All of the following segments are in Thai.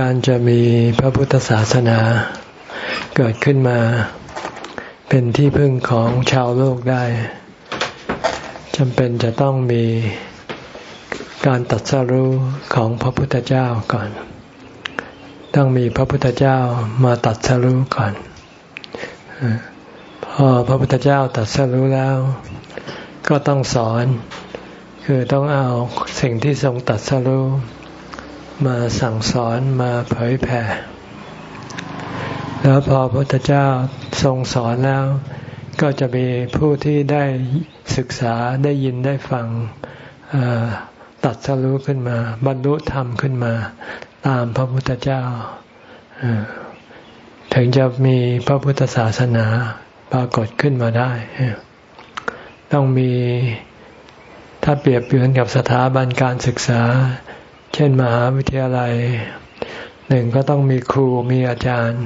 การจะมีพระพุทธศาสนาเกิดขึ้นมา เป็นที่พึ่งของชาวโลกได้จำเป็นจะต้องมีการตัดสรู้ของพระพุทธเจ้าก่อน ต้องมีพระพุทธเจ้ามาตัดสรู้ก่อนพอพระพุทธเจ้าตัดสรู้แล้ว ก็ต้องสอน คือต้องเอาสิ่งที่ทรงตัดสรู้ มาสั่งสอนมาเผยแผ่ แล้วพอพระพุทธเจ้าทรงสอนแล้ว ก็จะมีผู้ที่ได้ศึกษาได้ยินได้ฟังตัดสรู้ขึ้นมา บรรลุธรรมขึ้นมา ตามพระพุทธเจ้าถึงจะมีพระพุทธศาสนาปรากฏขึ้นมาได้ ต้องมีถ้าเปรียบเทียบกับสถาบันการศึกษา เช่นมหาวิทยาลัยหนึ่งก็ต้องมีครูมีอาจารย์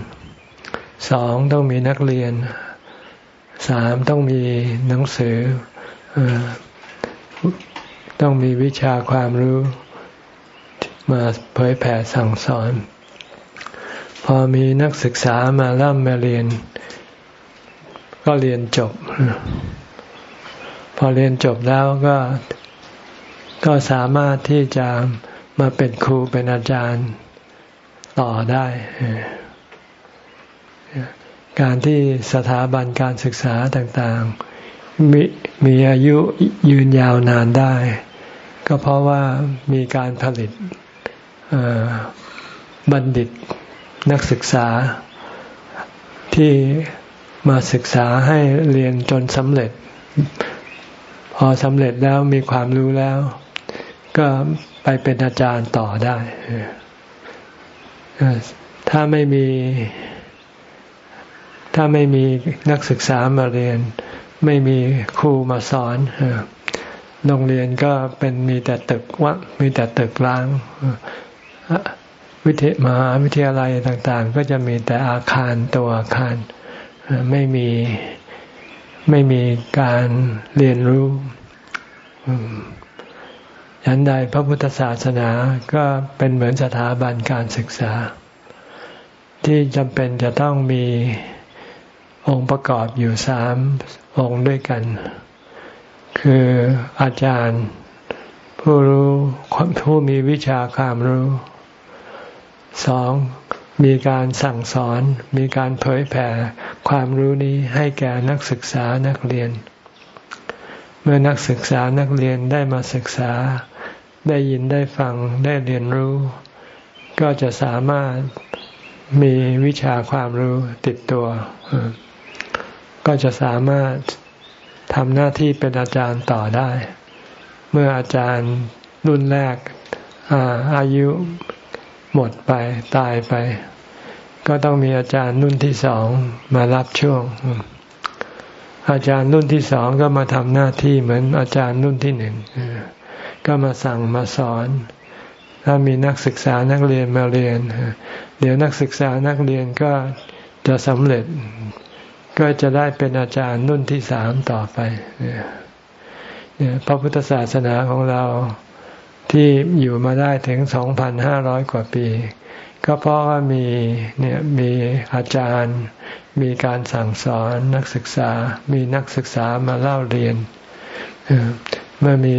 สองต้องมีนักเรียนสามต้องมีหนังสือต้องมีวิชาความรู้มาเผยแผ่สั่งสอน พอมีนักศึกษามาเริ่มมาเรียน ก็เรียนจบ พอเรียนจบแล้วก็ก็สามารถที่จะ มาเป็นครูเป็นอาจารย์ต่อได้ การที่สถาบันการศึกษาต่างๆ มีมีอายุยืนยาวนานได้ ก็เพราะว่ามีการผลิตบัณฑิตนักศึกษาที่มาศึกษาให้เรียนจนสำเร็จ พอสำเร็จแล้วมีความรู้แล้ว ก็ไปเป็นอาจารย์ต่อได้ ถ้าไม่มี ถ้าไม่มีนักศึกษามาเรียน ไม่มีครูมาสอนโรงเรียนก็เป็นมีแต่ตึกวัดมีแต่ตึกร้างวิทยมหาวิทยาลัยต่างๆ ก็จะมีแต่อาคารตัวอาคารไม่มีไม่มีการเรียนรู้ ฉันใดพระพุทธศาสนาก็เป็นเหมือนสถาบันการศึกษา ที่จำเป็นจะต้องมีองค์ประกอบอยู่สามองค์ด้วยกัน คืออาจารย์ ผู้รู้ผู้มีวิชาความรู้สองมีการสั่งสอนมีการเผยแผ่ความรู้นี้ให้แก่นักศึกษานักเรียน เมื่อนักศึกษานักเรียนได้มาศึกษา ได้ยินได้ฟังได้เรียนรู้ ก็จะสามารถมีวิชาความรู้ติดตัว ก็จะสามารถทำหน้าที่เป็นอาจารย์ต่อได้ เมื่ออาจารย์รุ่นแรกอาอายุหมดไปตายไป ก็ต้องมีอาจารย์รุ่นที่สองมารับช่วง อาจารย์รุ่นที่สองก็มาทำหน้าที่เหมือนอาจารย์รุ่นที่หนึ่ง ก็มาสั่งมาสอน ถ้ามีนักศึกษานักเรียนมาเรียน เดี๋ยวนักศึกษานักเรียนก็จะสำเร็จ ก็จะได้เป็นอาจารย์รุ่นที่สามต่อไปเนี่ยพระพุทธศาสนาของเราที่อยู่มาได้ถึงสองพันห้าร้อยกว่าปี ก็เพราะว่ามีเนี่ยมีอาจารย์ มีการสั่งสอนนักศึกษา มีนักศึกษามาเล่าเรียนเมื่อมี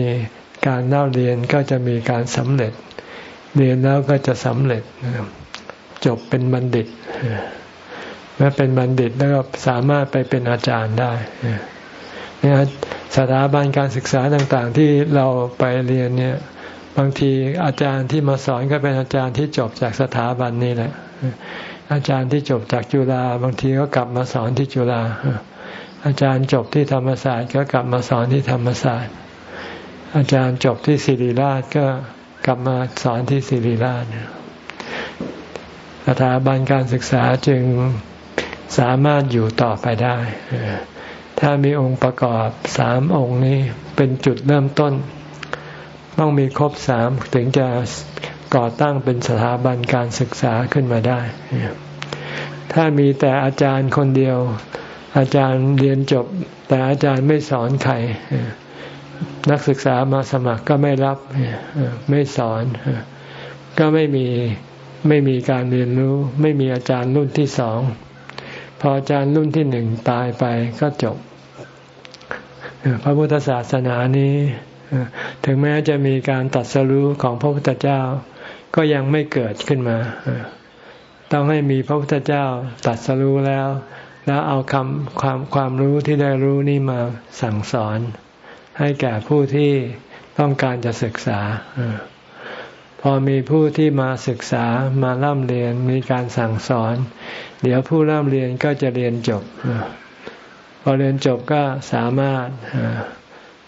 การเล่าเรียนก็จะมีการสำเร็จ เรียนแล้วก็จะสำเร็จจบเป็นบัณฑิตเมื่อเป็นบัณฑิตแล้วก็สามารถไปเป็นอาจารย์ได้เนี่ยสถาบันการศึกษาต่างๆ ที่เราไปเรียนเนี่ย บางทีอาจารย์ที่มาสอนก็เป็นอาจารย์ที่จบจากสถาบันนี้แหละ อาจารย์ที่จบจากจุฬาบางทีก็กลับมาสอนที่จุฬาอาจารย์จบที่ธรรมศาสตร์ก็กลับมาสอนที่ธรรมศาสตร์ อาจารย์จบที่ศิริราชก็กลับมาสอนที่ศิริราชสถาบันการศึกษาจึงสามารถอยู่ต่อไปได้ ถ้ามีองค์ประกอบสามองค์นี้เป็นจุดเริ่มต้น ต้องมีครบสามถึงจะก่อตั้งเป็นสถาบันการศึกษาขึ้นมาได้ ถ้ามีแต่อาจารย์คนเดียว อาจารย์เรียนจบ แต่อาจารย์ไม่สอนใคร นักศึกษามาสมัครก็ไม่รับไม่สอน ก็ไม่มีไม่มีการเรียนรู้ ไม่มีอาจารย์รุ่นที่สองพออาจารย์รุ่นที่หนึ่งตายไปก็จบ พระพุทธศาสนานี้ ถึงแม้จะมีการตัดสรู้ของพระพุทธเจ้า ก็ยังไม่เกิดขึ้นมา ต้องให้มีพระพุทธเจ้าตัดสรู้แล้ว แล้วเอาคำความความรู้ที่ได้รู้นี่มาสั่งสอน ให้แก่ผู้ที่ต้องการจะศึกษา พอมีผู้ที่มาศึกษามาล่ำเรียนมีการสั่งสอน เดี๋ยวผู้ร่ำเรียนก็จะเรียนจบ พอเรียนจบก็สามารถ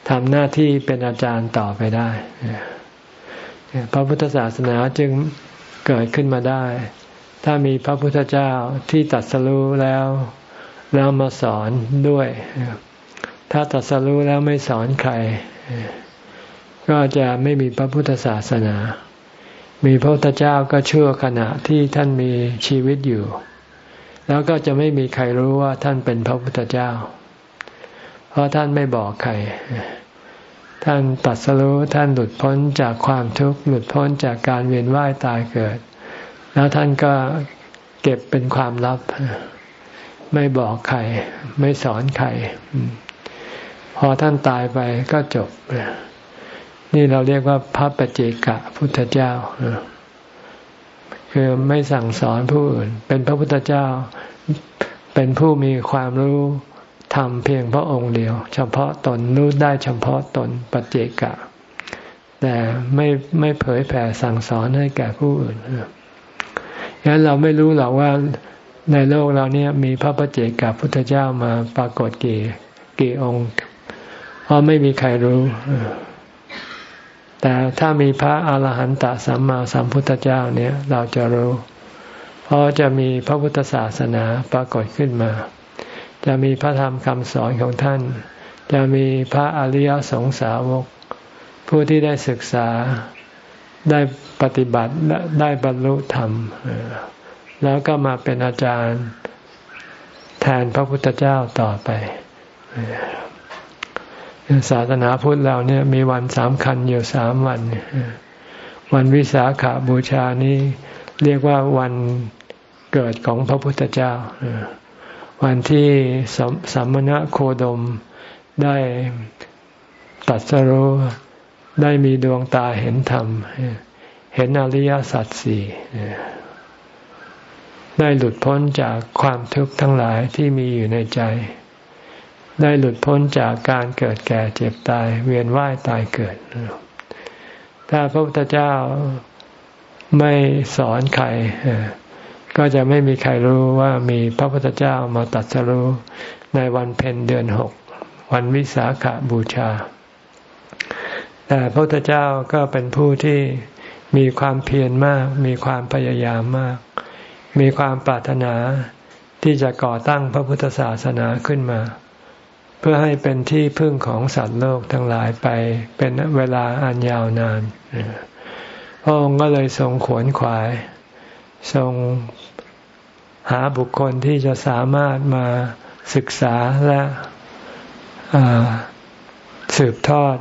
ทำหน้าที่เป็นอาจารย์ต่อไปได้ พระพุทธศาสนาจึงเกิดขึ้นมาได้ ถ้ามีพระพุทธเจ้าที่ตัดสรู้แล้ว แล้วมาสอนด้วย ถ้าตัดสรู้แล้วไม่สอนใคร ก็จะไม่มีพระพุทธศาสนา มีพระพุทธเจ้าก็ชั่วขณะที่ท่านมีชีวิตอยู่ แล้วก็จะไม่มีใครรู้ว่าท่านเป็นพระพุทธเจ้า เพราะท่านไม่บอกใคร ท่านตัดสรู้ท่านหลุดพ้นจากความทุกข์หลุดพ้นจากการเวียนว่ายตายเกิด แล้วท่านก็เก็บเป็นความลับ ไม่บอกใคร ไม่สอนใคร พอท่านตายไปก็จบ นี่เราเรียกว่าพระปเจกะพุทธเจ้า คือไม่สั่งสอนผู้อื่น เป็นพระพุทธเจ้า เป็นผู้มีความรู้ทำเพียงพระองค์เดียว เฉพาะตนรู้ได้เฉพาะตนปเจกะ แต่ไม่ไม่เผยแผ่สั่งสอนให้แก่ผู้อื่นงั้นเราไม่รู้หรอกว่าในโลกเราเนี่ยมีพระปเจกพุทธเจ้ามาปรากฏกี่กี่องค์ เพราะไม่มีใครรู้แต่ถ้ามีพระอาหารหันตสัมมาสัมพุทธเจ้าเนี่ยเราจะรู้ เพราะจะมีพระพุทธศาสนาปรากฏขึ้นมา จะมีพระธรรมคำสอนของท่าน จะมีพระอริยสงสาวก ผู้ที่ได้ศึกษาได้ปฏิบัติได้บรรลุธรรม แล้วก็มาเป็นอาจารย์แทนพระพุทธเจ้าต่อไป ศาสนาพุทธเราเนี่ยมีวันสามคัญอยู่สามวัน วันวิสาขาบูชานี้เรียกว่าวันเกิดของพระพุทธเจ้า วันที่สัมมณะโคดมได้ตัดสรู้ได้มีดวงตาเห็นธรรม เห็นอริยสัจสี่ได้หลุดพ้นจากความทุกข์ทั้งหลายที่มีอยู่ในใจ ได้หลุดพ้นจากการเกิดแก่เจ็บตาย เวียนว่ายตายเกิด ถ้าพระพุทธเจ้าไม่สอนใครก็จะไม่มีใครรู้ว่ามีพระพุทธเจ้ามาตัดสรู้ในวันเพ็ญเดือนหก วันวิสาขาบูชา แต่พระพุทธเจ้าก็เป็นผู้ที่มีความเพียรมาก มีความพยายามมาก มีความปรารถนาที่จะก่อตั้งพระพุทธศาสนาขึ้นมา เพื่อให้เป็นที่พึ่งของสัตว์โลกทั้งหลายไปเป็นเวลาอันยาวนานพระองค์ก็เลยทรงขวนขวาย ทรงหาบุคคลที่จะสามารถมาศึกษาและสืบทอด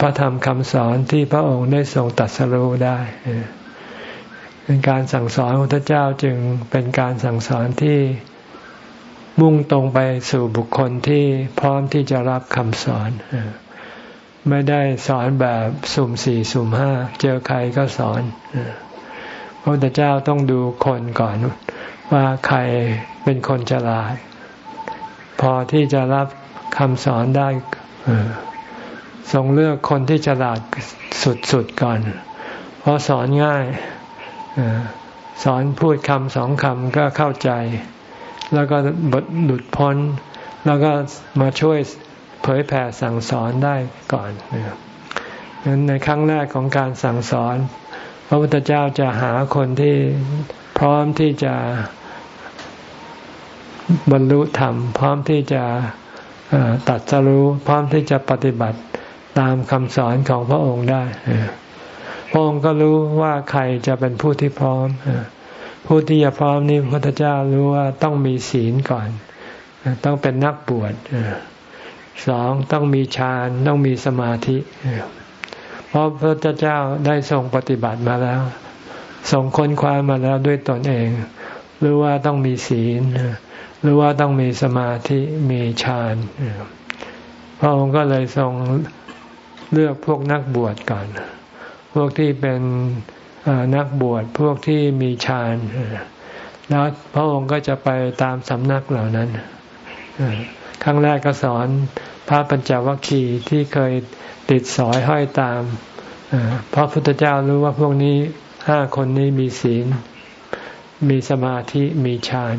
พระธรรมคำสอนที่พระองค์ได้ทรงตัดสรู้ได้เป็นการสั่งสอนพระเจ้าจึงเป็นการสั่งสอนที่ มุ่งตรงไปสู่บุคคลที่พร้อมที่จะรับคำสอน ไม่ได้สอนแบบสุ่มสี่สุ่มห้า เจอใครก็สอนพระพุทธเจ้าต้องดูคนก่อน ว่าใครเป็นคนฉลาด พอที่จะรับคำสอนได้ทรงเลือกคนที่ฉลาดสุดๆก่อน เพราะสอนง่ายสอนพูดคำสองคำก็เข้าใจ แล้วก็บทหลุดพ้น แล้วก็มาช่วยเผยแผ่สั่งสอนได้ก่อนนั้นในครั้งแรกของการสั่งสอน พระพุทธเจ้าจะหาคนที่พร้อมที่จะบรรลุธรรม พร้อมที่จะตัดสรู้ พร้อมที่จะปฏิบัติตามคำสอนของพระองค์ได้ พระองค์ก็รู้ว่าใครจะเป็นผู้ที่พร้อม ผู้ที่จะพร้อมนี่พระพุทธเจ้ารู้ว่าต้องมีศีลก่อน ต้องเป็นนักบวชสองต้องมีฌานต้องมีสมาธิ เพราะพระพุทธเจ้าได้ทรงปฏิบัติมาแล้วส่งค้นคว้ามาแล้วด้วยตนเองหรือว่าต้องมีศีลหรือว่าต้องมีสมาธิมีฌานพระองค์ก็เลยทรงเลือกพวกนักบวชก่อน พวกที่เป็น นักบวชพวกที่มีฌานแล้วพระองค์ก็จะไปตามสำนักเหล่านั้นครั้งแรกก็สอนพระปัญจวัคคีย์ที่เคยติดสอยห้อยตามพระพุทธเจ้ารู้ว่าพวกนี้ห้าคนนี้มีศีล มีสมาธิมีฌาน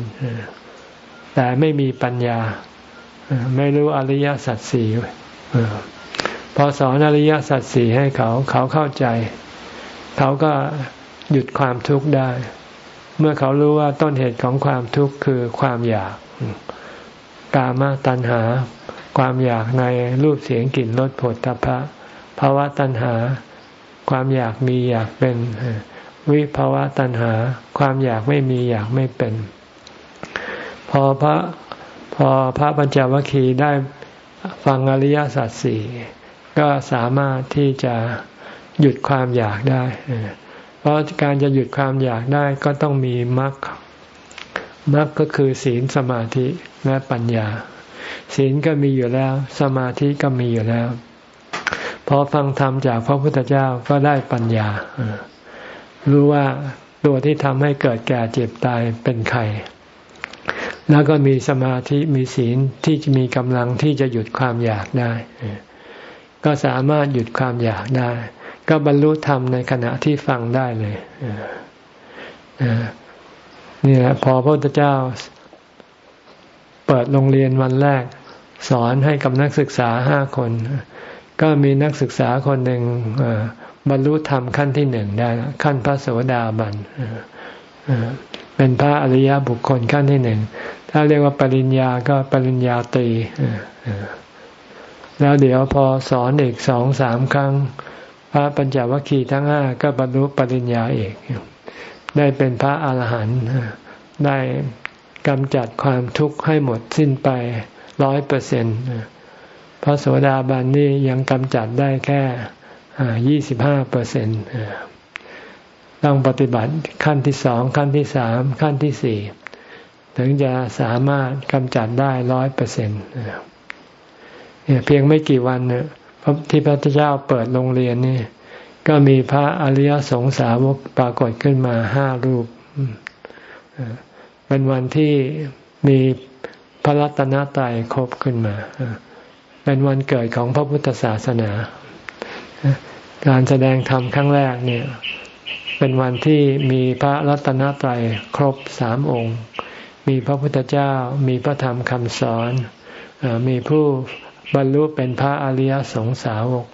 แต่ไม่มีปัญญา ไม่รู้อริยสัจสี่พอสอนอริยสัจสี่ให้เขาเขาเข้าใจ เขาก็หยุดความทุกข์ได้ เมื่อเขารู้ว่าต้นเหตุของความทุกข์คือความอยาก กามตัณหา ความอยากในรูปเสียงกลิ่นรสผลตภะภาวะตัณหา ความอยากมีอยากเป็น วิภาวะตัณหา ความอยากไม่มีอยากไม่เป็น พอพระพอพระปัญจวัคคีย์ได้ฟังอริยสัจสี่ก็สามารถที่จะ หยุดความอยากได้ เพราะการจะหยุดความอยากได้ก็ต้องมีมรรค มรรคก็คือศีลสมาธิและปัญญา ศีลก็มีอยู่แล้ว สมาธิก็มีอยู่แล้ว พอฟังธรรมจากพระพุทธเจ้าก็ได้ปัญญา รู้ว่าตัวที่ทำให้เกิดแก่เจ็บตายเป็นใคร แล้วก็มีสมาธิมีศีลที่จะมีกำลังที่จะหยุดความอยากได้ ก็สามารถหยุดความอยากได้ ก็บรรลุธรรมในขณะที่ฟังได้เลยนี่แหละพอพระพุทธเจ้าเปิดโรงเรียนวันแรก สอนให้กับนักศึกษาห้าคน ก็มีนักศึกษาคนหนึ่งบรรลุธรรมขั้นที่หนึ่งได้ ขั้นพระโสดาบันเป็นพระอริยบุคคลขั้นที่หนึ่ง ถ้าเรียกว่าปริญญาก็ปริญญาตรีแล้วเดี๋ยวพอสอนอีกสองสามครั้ง พระปัญจวัคคีย์ทั้งห้าก็บรรลุปริญญาเอก ได้เป็นพระอาหารหันต์ได้กำจัดความทุกข์ให้หมดสิ้นไปร้อยเปอร์เซ็นต์พระโสดาบันนี่ยังกำจัดได้แค่ยี่สิบห้าเปอร์เซ็นต์ต้องปฏิบัติขั้นที่สองขั้นที่สามขั้นที่สี่ถึงจะสามารถกำจัดได้ร้อยเปอร์เซ็นต์เพียงไม่กี่วันเนี่ย ที่พระพุทธเจ้าเปิดโรงเรียนนี่ก็มีพระอริยสงสาวกปรากฏขึ้นมาห้ารูป เป็นวันที่มีพระรัตนตรัยครบขึ้นมา เป็นวันเกิดของพระพุทธศาสนา การแสดงธรรมครั้งแรกเนี่ย เป็นวันที่มีพระรัตนตรัยครบสามองค์ มีพระพุทธเจ้า มีพระธรรมคำสอน มีผู้ บรรลุเป็นพระอริยสงสาวก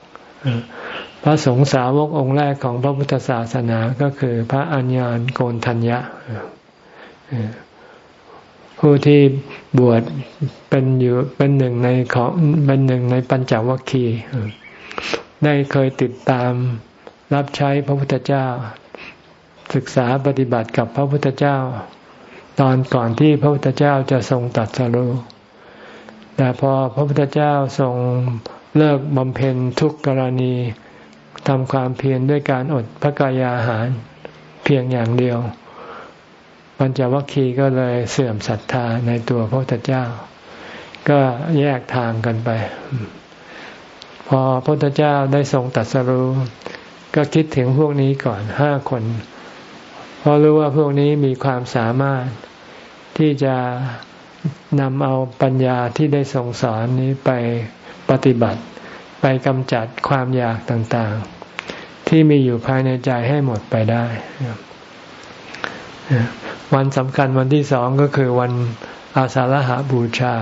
พระสงสาวกองค์แรกของพระพุทธศาสนาก็คือพระอัญญาณโกนทัญญะผู้ที่บวชเป็นอยู่เป็นหนึ่งในของเป็นหนึ่งในปัญจวัคคีย์ได้เคยติดตามรับใช้พระพุทธเจ้า ศึกษาปฏิบัติกับพระพุทธเจ้า ตอนก่อนที่พระพุทธเจ้าจะทรงตัดสรุ แต่พอพระพุทธเจ้าทรงเลิกบำเพ็ญทุกกรณีทำความเพียรด้วยการอดพระกายอาหารเพียงอย่างเดียว ปัญจวัคคีย์ก็เลยเสื่อมศรัทธาในตัวพระพุทธเจ้า ก็แยกทางกันไป พอพระพุทธเจ้าได้ทรงตัดสรู้ก็คิดถึงพวกนี้ก่อนห้าคนเพราะรู้ว่าพวกนี้มีความสามารถที่จะ นำเอาปัญญาที่ได้ทรงสอนนี้ไปปฏิบัติ ไปกำจัดความอยากต่างๆ ที่มีอยู่ภายในใจให้หมดไปได้วันสำคัญวันที่สองก็คือวันอาสาฬหาบูชา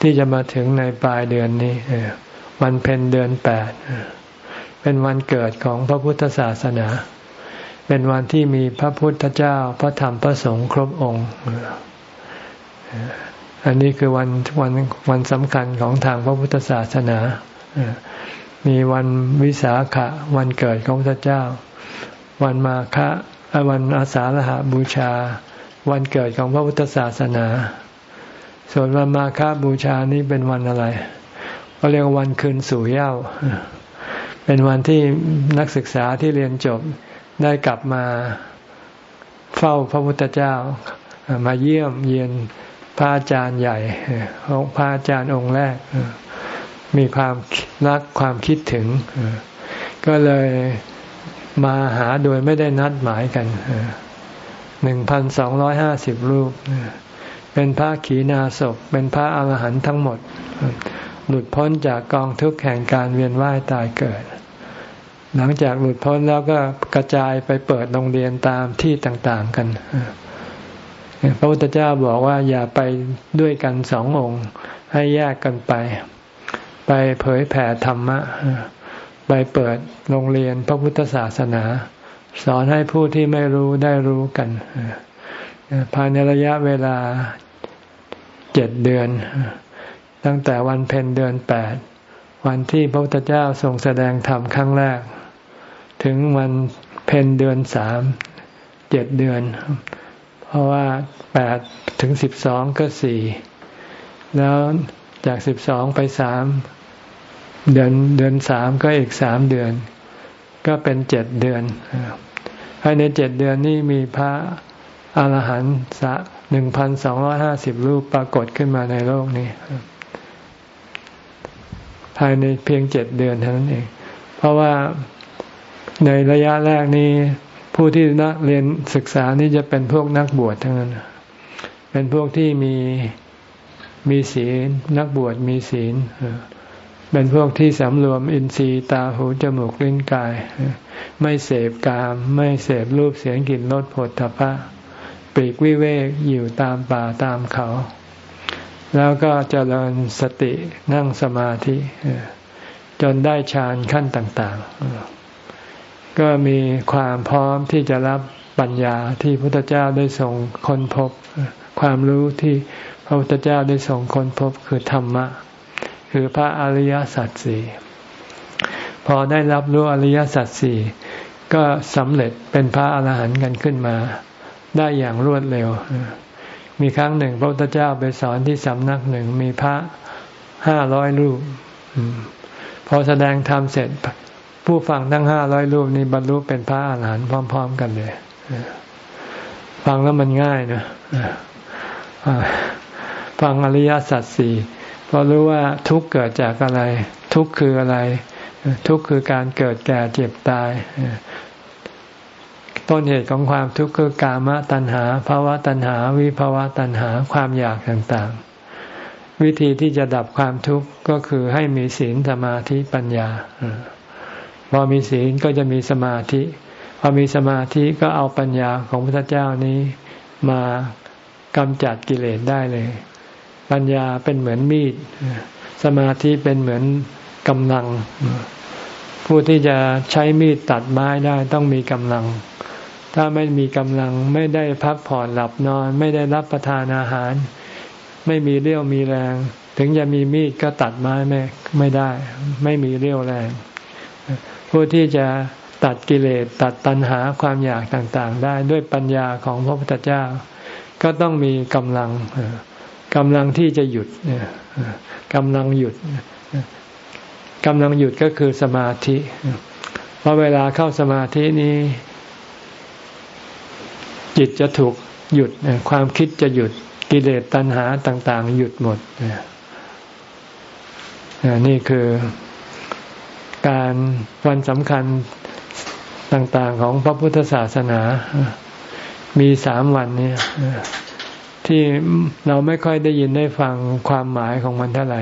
ที่จะมาถึงในปลายเดือนนี้วันเพ็ญเดือนแปดเป็นวันเกิดของพระพุทธศาสนา เป็นวันที่มีพระพุทธเจ้าพระธรรมพระสงฆ์ครบองค์ อันนี้คือวันวันวันสำคัญของทางพระพุทธศาสนามีวันวิสาขะวันเกิดของพระเจ้า วันมาฆะวันอาสาฬหาบูชา วันเกิดของพระพุทธศาสนา ส่วนวันมาฆบูชานี้เป็นวันอะไร ก็เรียกวันคืนสู่เย้า เป็นวันที่นักศึกษาที่เรียนจบได้กลับมาเฝ้าพระพุทธเจ้า มาเยี่ยมเยียน พระอาจารย์ใหญ่พระอาจารย์องค์แรก มีความรักความคิดถึง ก็เลยมาหาโดยไม่ได้นัดหมายกันหนึ่งพันสองร้อยห้าสิบรูป เป็นพระขีณาศพเป็นพระอาหารหันต์ทั้งหมด หลุดพ้นจากกองทุกข์แห่งการเวียนว่ายตายเกิด หลังจากหลุดพ้นแล้วก็กระจายไปเปิดโรงเรียนตามที่ต่าง ๆ กัน พระพุทธเจ้าบอกว่าอย่าไปด้วยกันสององค์ ให้แยกกันไป ไปเผยแผ่ธรรมะ ไปเปิดโรงเรียนพระพุทธศาสนา สอนให้ผู้ที่ไม่รู้ได้รู้กันภายในระยะเวลาเจ็ดเดือน ตั้งแต่วันเพ็ญเดือนแปดวันที่พระพุทธเจ้าทรงแสดงธรรมครั้งแรก ถึงวันเพ็ญเดือนสามเจ็ดเดือน เพราะว่าแปดถึงสิบสองก็สี่แล้วจากสิบสองไปสามเดือนเดือนสามก็อีกสามเดือน ก็เป็นเจ็ดเดือนภายในเจ็ดเดือนนี้มีพระอาหารหันต์สะหนึ่งพันสองร้อยห้าสิบรูปปรากฏขึ้นมาในโลกนี้ ภายในเพียงเจ็ดเดือนเท่านั้นเอง เพราะว่าในระยะแรกนี้ ผู้ที่นักเรียนศึกษานี่จะเป็นพวกนักบวชทั้งนั้น เป็นพวกที่มีมีศีลนักบวชมีศีลเป็นพวกที่สำรวมอินทรีย์ตาหูจมูกลิ้นกาย ไม่เสพกาม ไม่เสพรูปเสียงกลิ่นรสผลทพะปีกวิเวกอยู่ตามป่าตามเขา แล้วก็เจริญสตินั่งสมาธิ จนได้ฌานขั้นต่าง ๆ ก็มีความพร้อมที่จะรับปัญญาที่พระพุทธเจ้าได้ส่งค้นพบ ความรู้ที่พระพุทธเจ้าได้ส่งค้นพบคือธรรมะ คือพระอริยสัจสี่พอได้รับรู้อริยสัจสี่ก็สำเร็จเป็นพระอรหันต์กันขึ้นมา ได้อย่างรวดเร็ว มีครั้งหนึ่ง พระพุทธเจ้าไปสอนที่สำนักหนึ่งมีพระห้าร้อยรูป พอแสดงธรรมเสร็จ ผู้ฟังทั้งห้าร้อยรูปนี้บรรลุเป็นพระอรหันต์พร้อม ๆ กันเลยฟังแล้วมันง่ายนะฟังอริยสัจสี่พอรู้ว่าทุกเกิดจากอะไร ทุกคืออะไร ทุกคือการเกิดแก่เจ็บตายต้นเหตุของความทุกข์คือกามตัณหาภาวะตัณหา วิภาวะตัณหาความอยากต่างๆ วิธีที่จะดับความทุกข์ก็คือให้มีศีลสมาธิปัญญา พอมีศีลก็จะมีสมาธิ พอมีสมาธิก็เอาปัญญาของพระเจ้านี้มากำจัดกิเลสได้เลย ปัญญาเป็นเหมือนมีด สมาธิเป็นเหมือนกำลัง ผู้ที่จะใช้มีดตัดไม้ได้ต้องมีกำลัง ถ้าไม่มีกำลังไม่ได้พักผ่อนหลับนอน ไม่ได้รับประทานอาหาร ไม่มีเรี่ยวมีแรง ถึงจะมีมีดก็ตัดไม้ไม่ไม่ได้ ไม่มีเรี่ยวแรง ผู้ที่จะตัดกิเลสตัดตัณหาความอยากต่างๆ ได้ด้วยปัญญาของพระพุทธเจ้า ก็ต้องมีกำลังกำลังที่จะหยุดกำลังหยุดกำลังหยุดก็คือสมาธิเพราะเวลาเข้าสมาธินี้ จิตจะถูกหยุดความคิดจะหยุดกิเลสตัณหาต่าง ๆ หยุดหมดนี่คือ การวันสำคัญต่างๆของพระพุทธศาสนา มีสามวันนี้ที่เราไม่ค่อยได้ยินได้ฟังความหมายของมันเท่าไหร่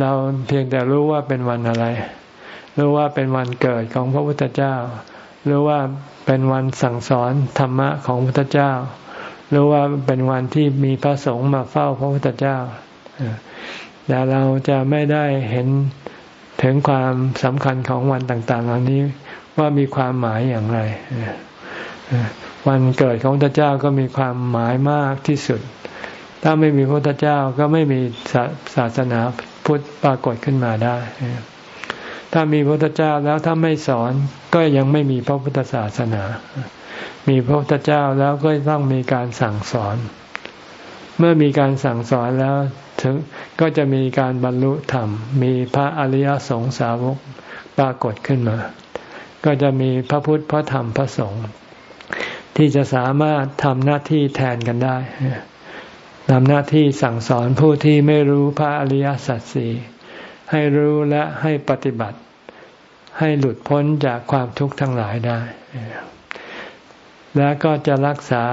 เราเพียงแต่รู้ว่าเป็นวันอะไร รู้ว่าเป็นวันเกิดของพระพุทธเจ้า รู้ว่าเป็นวันสั่งสอนธรรมะของพระพุทธเจ้า รู้ว่าเป็นวันที่มีพระสงฆ์มาเฝ้าพระพุทธเจ้าแต่เราจะไม่ได้เห็น ถึงความสำคัญของวันต่าง ๆ เหล่านี้ว่ามีความหมายอย่างไร วันเกิดของพระเจ้าก็มีความหมายมากที่สุด ถ้าไม่มีพระเจ้าก็ไม่มีศาสนาพุทธปรากฏขึ้นมาได้ ถ้ามีพระเจ้าแล้วถ้าไม่สอนก็ยังไม่มีพระพุทธศาสนา มีพระพุทธเจ้าแล้วก็ต้องมีการสั่งสอน เมื่อมีการสั่งสอนแล้วถึงก็จะมีการบรรลุธรรม มีพระอริยสงสาวกปรากฏขึ้นมา ก็จะมีพระพุทธพระธรรมพระสงฆ์ที่จะสามารถทำหน้าที่แทนกันได้ทำหน้าที่สั่งสอนผู้ที่ไม่รู้พระอริยสัจสี่ให้รู้และให้ปฏิบัติ ให้หลุดพ้นจากความทุกข์ทั้งหลายได้ และก็จะรักษา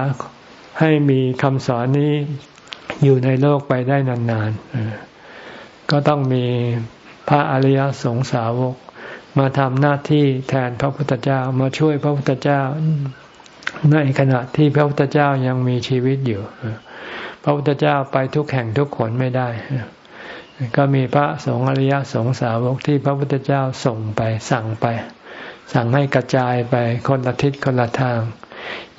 ให้มีคำสอนนี้ อยู่ในโลกไปได้นานๆก็ต้องมีพระอริยสงสาวก มาทำหน้าที่แทนพระพุทธเจ้ามาช่วยพระพุทธเจ้าในขณะที่พระพุทธเจ้ายังมีชีวิตอยู่ พระพุทธเจ้าไปทุกแห่งทุกขนไม่ได้ ก็มีพระสงฆ์อริยสงสาวกที่พระพุทธเจ้าส่งไปสั่งไป สั่งให้กระจายไปคนละทิศคนละทาง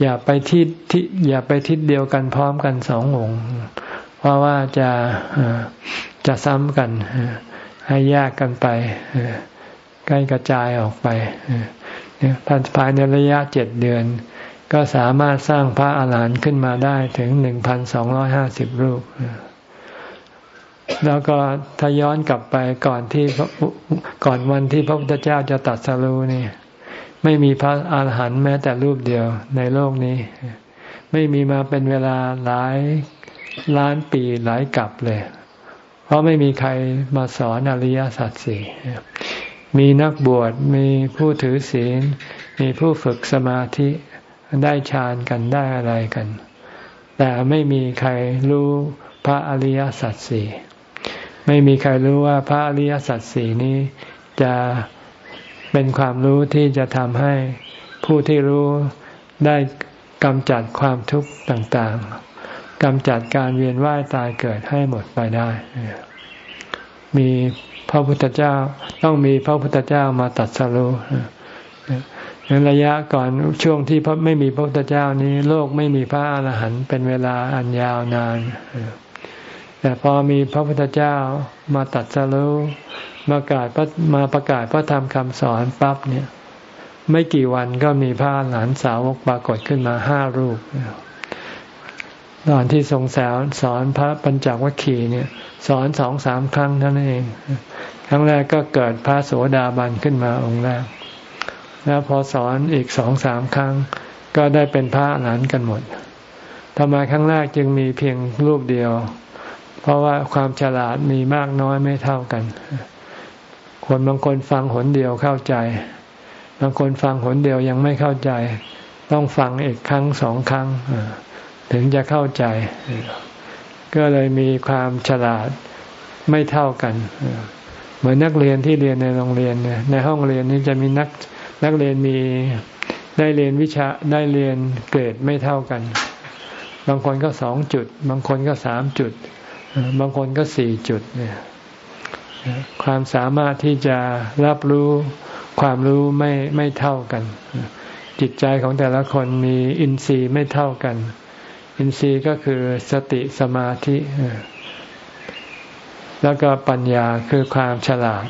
อย่าไปทิศที่อย่าไปทิศเดียวกันพร้อมกันสององค์ ราะว่าจะจะซ้ำกัน ให้แยกกันไปใกล้กระจายออกไปภายในระยะเจ็ดเดือน ก็สามารถสร้างพระอาหารหันต์ขึ้นมาได้ถึงหนึ่งพันสองร้อยห้าสิบรูป แล้วก็ถ้าย้อนกลับไปก่อนที่ก่อนวันที่พระพุทธเจ้าจะตัดสรู้นี่ไม่มีพระอาหารหันต์แม้แต่รูปเดียวในโลกนี้ ไม่มีมาเป็นเวลาหลาย ล้านปีหลายกับเลย เพราะไม่มีใครมาสอนอริยสัจสี่มีนักบวชมีผู้ถือศีล มีผู้ฝึกสมาธิได้ฌานกันได้อะไรกัน แต่ไม่มีใครรู้พระอริยสัจสี่ไม่มีใครรู้ว่าพระอริยสัจสี่นี้จะเป็นความรู้ที่จะทำให้ผู้ที่รู้ได้กำจัดความทุกข์ต่างๆ กำจัดการเวียนว่ายตายเกิดให้หมดไปได้ มีพระพุทธเจ้าต้องมีพระพุทธเจ้ามาตัดสรู้ในระยะก่อนช่วงที่พระไม่มีพระพุทธเจ้านี้ โลกไม่มีพระอาหารหันต์เป็นเวลาอันยาวนาน แต่พอมีพระพุทธเจ้ามาตัดสรู้มาประกาศมาประกาศพระธรรมคำสอนปั๊บเนี่ย ไม่กี่วันก็มีพระอรหันต์สาวกปรากฏขึ้นมาห้ารูป ตอนที่ทรงสอนสอนพระปัญจวัคคีย์เนี่ย สอนสองสามครั้งเท่านั้นเอง ครั้งแรกก็เกิดพระโสดาบันขึ้นมาองค์แรก แล้วพอสอนอีกสองสามครั้ง ก็ได้เป็นพระหลานกันหมดทำไมครั้งแรกจึงมีเพียงรูปเดียว เพราะว่าความฉลาดมีมากน้อยไม่เท่ากัน คนบางคนฟังหนเดียวเข้าใจ บางคนฟังหนเดียวยังไม่เข้าใจ ต้องฟังอีกครั้งสองครั้ง ถึงจะเข้าใจ ก็เลยมีความฉลาดไม่เท่ากัน เหมือนนักเรียนที่เรียนในโรงเรียนในห้องเรียนนี้จะมีนักนักเรียนมีได้เรียนวิชาได้เรียนเกรดไม่เท่ากัน บางคนก็สองจุด บางคนก็สามจุด บางคนก็สี่จุดเนี่ยความสามารถที่จะรับรู้ความรู้ไม่ไม่เท่ากัน จิตใจของแต่ละคนมีอินทรีย์ไม่เท่ากัน อินทรีย์ก็คือสติสมาธิ แล้วก็ปัญญาคือความฉลาด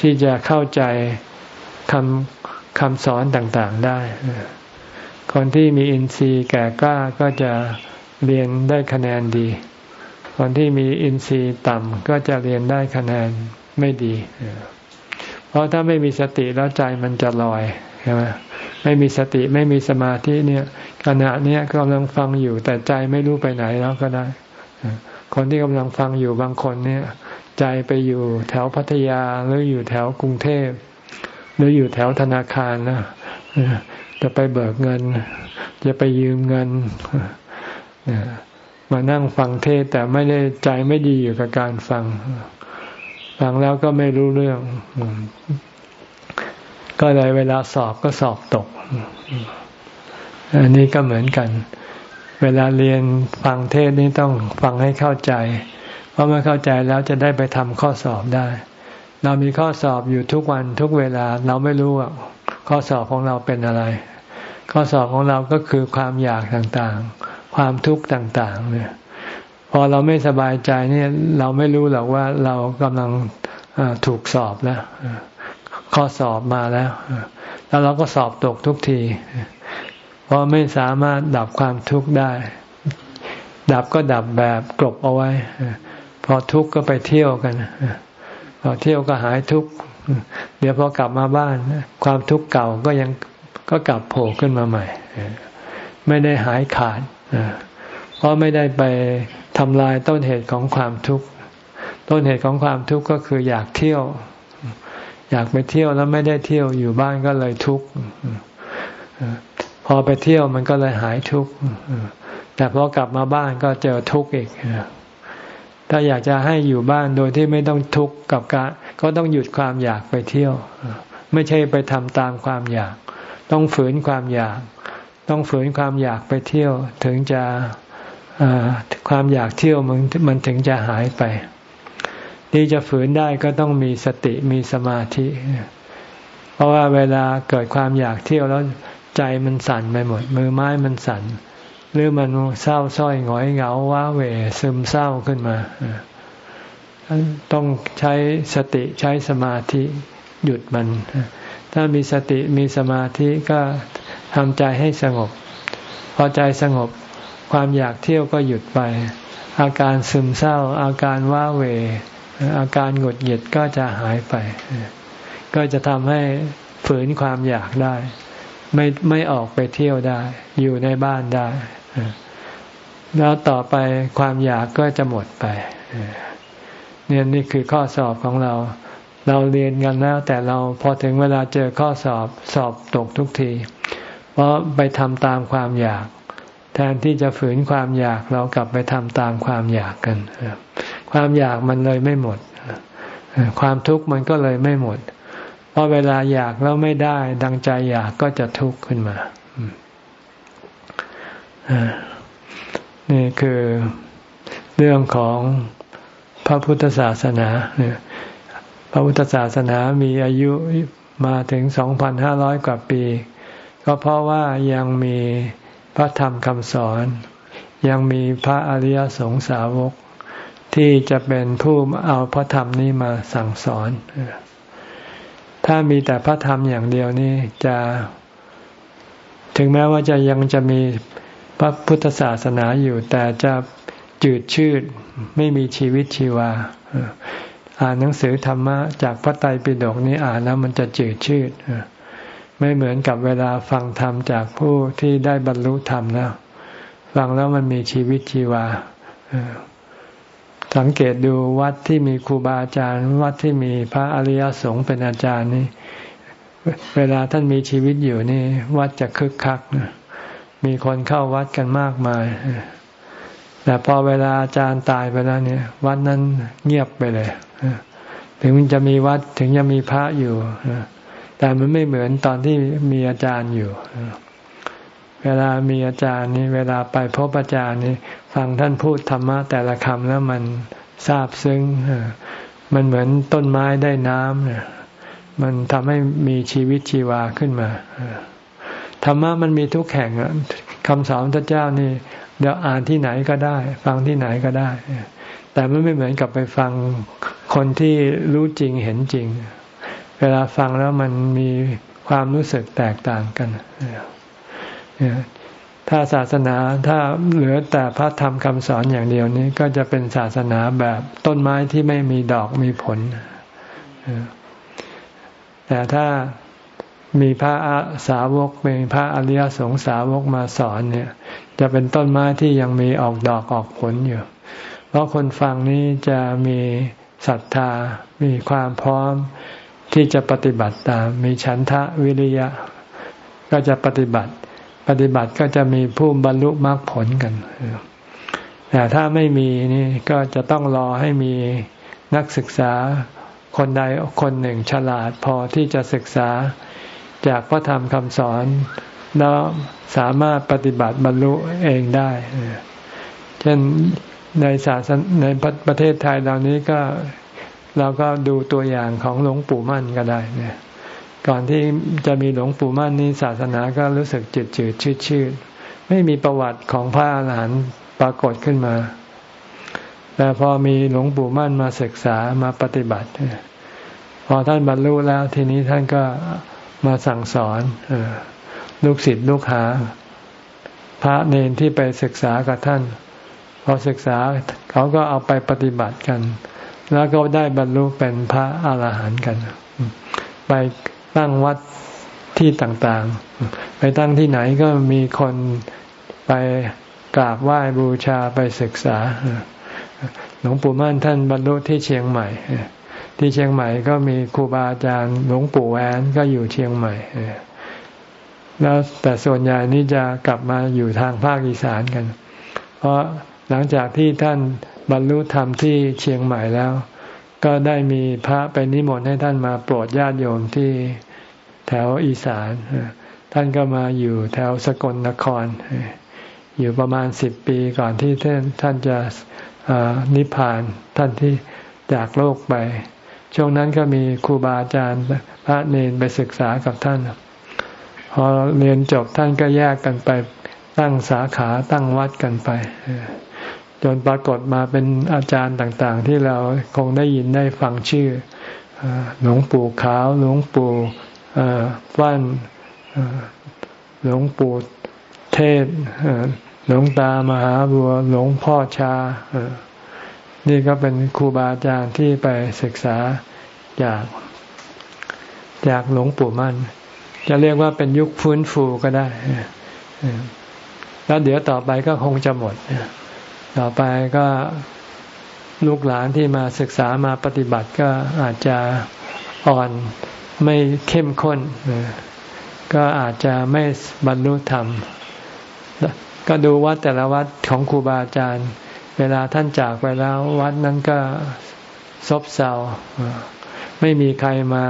ที่จะเข้าใจคำคำสอนต่างๆได้ คนที่มีอินทรีย์แก่กล้าก็จะเรียนได้คะแนนดี คนที่มีอินทรีย์ต่ำก็จะเรียนได้คะแนนไม่ดี เพราะถ้าไม่มีสติแล้วใจมันจะลอย ใช่ไหมไม่มีสติไม่มีสมาธิเนี่ยขณะเนี้ยกำลังฟังอยู่แต่ใจไม่รู้ไปไหนแล้วก็ได้คนที่กำลังฟังอยู่บางคนเนี่ย ใจไปอยู่แถวพัทยาหรืออยู่แถวกรุงเทพหรืออยู่แถวธนาคารนะจะไปเบิกเงิน จะไปยืมเงินมานั่งฟังเทศแต่ไม่ได้ใจไม่ดีอยู่กับการฟัง ฟังแล้วก็ไม่รู้เรื่อง ก็เลยเวลาสอบก็สอบตก อันนี้ก็เหมือนกัน เวลาเรียนฟังเทศนี่ต้องฟังให้เข้าใจ เพราะเมื่อเข้าใจแล้วจะได้ไปทำข้อสอบได้ เรามีข้อสอบอยู่ทุกวันทุกเวลาเราไม่รู้ว่าข้อสอบของเราเป็นอะไร ข้อสอบของเราก็คือความอยากต่างๆ ความทุกข์ต่างๆเนี่ยพอเราไม่สบายใจเนี่ยเราไม่รู้หรอกว่าเรากำลังถูกสอบแล้ว ข้อสอบมาแล้ว แล้วเราก็สอบตกทุกที เพราะไม่สามารถดับความทุกข์ได้ ดับก็ดับแบบกลบเอาไว้ พอทุกข์ก็ไปเที่ยวกัน พอเที่ยวก็หายทุกข์ เดี๋ยวพอกลับมาบ้าน ความทุกข์เก่าก็ยังก็กลับโผล่ขึ้นมาใหม่ ไม่ได้หายขาด เพราะไม่ได้ไปทำลายต้นเหตุของความทุกข์ ต้นเหตุของความทุกข์ก็คืออยากเที่ยว อยากไปเที่ยวแล้วไม่ได้เที่ยวอยู่บ้านก็เลยทุกข์พอไปเที่ยวมันก็เลยหายทุกข์แต่พอกลับมาบ้านก็เจอทุกข์อีกถ้าอยากจะให้อยู่บ้านโดยที่ไม่ต้องทุกข์กับการก็ต้องหยุดความอยากไปเที่ยว ไม่ใช่ไปทำตามความอยาก ต้องฝืนความอยาก ต้องฝืนความอยากไปเที่ยว ถึงจะความอยากเที่ยวมันมันถึงจะหายไป ที่จะฝืนได้ก็ต้องมีสติมีสมาธิ เพราะว่าเวลาเกิดความอยากเที่ยวแล้วใจมันสั่นไปหมด มือไม้มันสั่น หรือมันเศร้าส้อยหงอยเหงาว้าเหวซึมเศร้าขึ้นมา ต้องใช้สติใช้สมาธิหยุดมัน ถ้ามีสติมีสมาธิก็ทำใจให้สงบ พอใจสงบความอยากเที่ยวก็หยุดไป อาการซึมเศร้าอาการว้าเหว อาการหงุดหงิดก็จะหายไป ก็จะทำให้ฝืนความอยากได้ ไม่ไม่ออกไปเที่ยวได้ อยู่ในบ้านได้ แล้วต่อไปความอยากก็จะหมดไปเนี่ยนี่คือข้อสอบของเรา เราเรียนกันแล้ว แต่เราพอถึงเวลาเจอข้อสอบสอบตกทุกที เพราะไปทำตามความอยาก แทนที่จะฝืนความอยากเรากลับไปทำตามความอยากกัน ความอยากมันเลยไม่หมด ความทุกข์มันก็เลยไม่หมด เพราะเวลาอยากแล้วไม่ได้ ดังใจอยากก็จะทุกข์ขึ้นมานี่คือเรื่องของพระพุทธศาสนาพระพุทธศาสนามีอายุมาถึงสองพันห้าร้อยกว่าปี ก็เพราะว่ายังมีพระธรรมคำสอน ยังมีพระอริยสงสาวก ที่จะเป็นผู้เอาพระธรรมนี้มาสั่งสอน ถ้ามีแต่พระธรรมอย่างเดียวนี้จะ ถึงแม้ว่าจะยังจะมีพระพุทธศาสนาอยู่ แต่จะจืดชืดไม่มีชีวิตชีวา อ่านหนังสือธรรมะจากพระไตรปิฎกนี้อ่านแล้วมันจะจืดชืดไม่เหมือนกับเวลาฟังธรรมจากผู้ที่ได้บรรลุธรรมแล้วฟังแล้วมันมีชีวิตชีวา สังเกตดูวัดที่มีครูบาอาจารย์ วัดที่มีพระอริยสงฆ์เป็นอาจารย์นี่เวลาท่านมีชีวิตอยู่นี่ วัดจะคึกคักนะมีคนเข้าวัดกันมากมาย แต่พอเวลาอาจารย์ตายไปแล้วเนี่ย วัดนั้นเงียบไปเลย ถึงจะมีวัดถึงจะมีพระอยู่แต่มันไม่เหมือนตอนที่มีอาจารย์อยู่ เวลามีอาจารย์นี่เวลาไปพบอาจารย์นี่ ฟังท่านพูดธรรมะแต่ละคำแล้วมันซาบซึ้ง มันเหมือนต้นไม้ได้น้ำมันทำให้มีชีวิตชีวาขึ้นมาธรรมะมันมีทุกแห่งคำสอนพระเจ้านี่ เดี๋ยวอ่านที่ไหนก็ได้ ฟังที่ไหนก็ได้ แต่มันไม่เหมือนกับไปฟังคนที่รู้จริงเห็นจริง เวลาฟังแล้วมันมีความรู้สึกแตกต่างกัน ถ้าศาสนาถ้าเหลือแต่พระธรรมคำสอนอย่างเดียวนี้ ก็จะเป็นศาสนาแบบต้นไม้ที่ไม่มีดอกมีผล แต่ถ้ามีพระสาวกมีพระอริยสงสาวกมาสอนเนี่ย จะเป็นต้นไม้ที่ยังมีออกดอกออกผลอยู่ เพราะคนฟังนี้จะมีศรัทธา มีความพร้อมที่จะปฏิบัติตาม มีฉันทะวิริยะ ก็จะปฏิบัติ ปฏิบัติก็จะมีผู้บรรลุมรรคผลกัน แต่ถ้าไม่มีนี่ก็จะต้องรอให้มีนักศึกษาคนใดคนหนึ่งฉลาดพอที่จะศึกษาจากพระธรรมคำสอน แล้วสามารถปฏิบัติบรรลุเองได้ เช่นในศาสนในประเทศไทยเหล่านี้ก็เราก็ดูตัวอย่างของหลวงปู่มั่นก็ได้เนี่ย ก่อนที่จะมีหลวงปู่มั่นนี้ศาสนาก็รู้สึกจืดจืดชืดชืดไม่มีประวัติของพระอาหารหันต์ปรากฏขึ้นมา แต่พอมีหลวงปู่มั่นมาศึกษามาปฏิบัติ พอท่านบรรลุแล้วทีนี้ท่านก็มาสั่งสอนลูกศิษย์ลูกหา พระเนนที่ไปศึกษากับท่าน พอศึกษาเขาก็เอาไปปฏิบัติกัน แล้วก็ได้บรรลุเป็นพระอาหารหันต์กัน ไป ตั้งวัดที่ต่างๆ ไปตั้งที่ไหนก็มีคนไปกราบไหว้บูชาไปศึกษา หลวงปู่มั่นท่านบรรลุที่เชียงใหม่ ที่เชียงใหม่ก็มีครูบาอาจารย์หลวงปู่แหวนก็อยู่เชียงใหม่แล้วแต่ส่วนใหญ่นี่จะกลับมาอยู่ทางภาคอีสานกัน เพราะหลังจากที่ท่านบรรลุธรรมที่เชียงใหม่แล้ว ก็ได้มีพระไปนิมนต์ให้ท่านมาโปรดญาติโยมที่แถวอีสาน ท่านก็มาอยู่แถวสกลนคร อยู่ประมาณสิบปีก่อนที่ท่านท่านจะนิพพานท่านที่จากโลกไป ช่วงนั้นก็มีครูบาอาจารย์พระเนนไปศึกษากับท่าน พอเรียนจบท่านก็แยกกันไปตั้งสาขาตั้งวัดกันไป จนปรากฏมาเป็นอาจารย์ต่างๆ ที่เราคงได้ยินได้ฟังชื่อหลวงปู่ขาวหลวงปู่ฟั่นหลวงปู่เทศหลวงตามหาบัวหลวงพ่อชา นี่ก็เป็นครูบาอาจารย์ที่ไปศึกษาจากจากหลวงปู่มั่น จะเรียกว่าเป็นยุคฟื้นฟูก็ได้ แล้วเดี๋ยวต่อไปก็คงจะหมด ต่อไปก็ลูกหลานที่มาศึกษามาปฏิบัติก็อาจจะอ่อนไม่เข้มข้น ก็อาจจะไม่บรรลุธรรม ก็ดูวัดแต่ละวัดของครูบาอาจารย์ เวลาท่านจากไปแล้ววัดนั้นก็ซบเซาไม่มีใครมา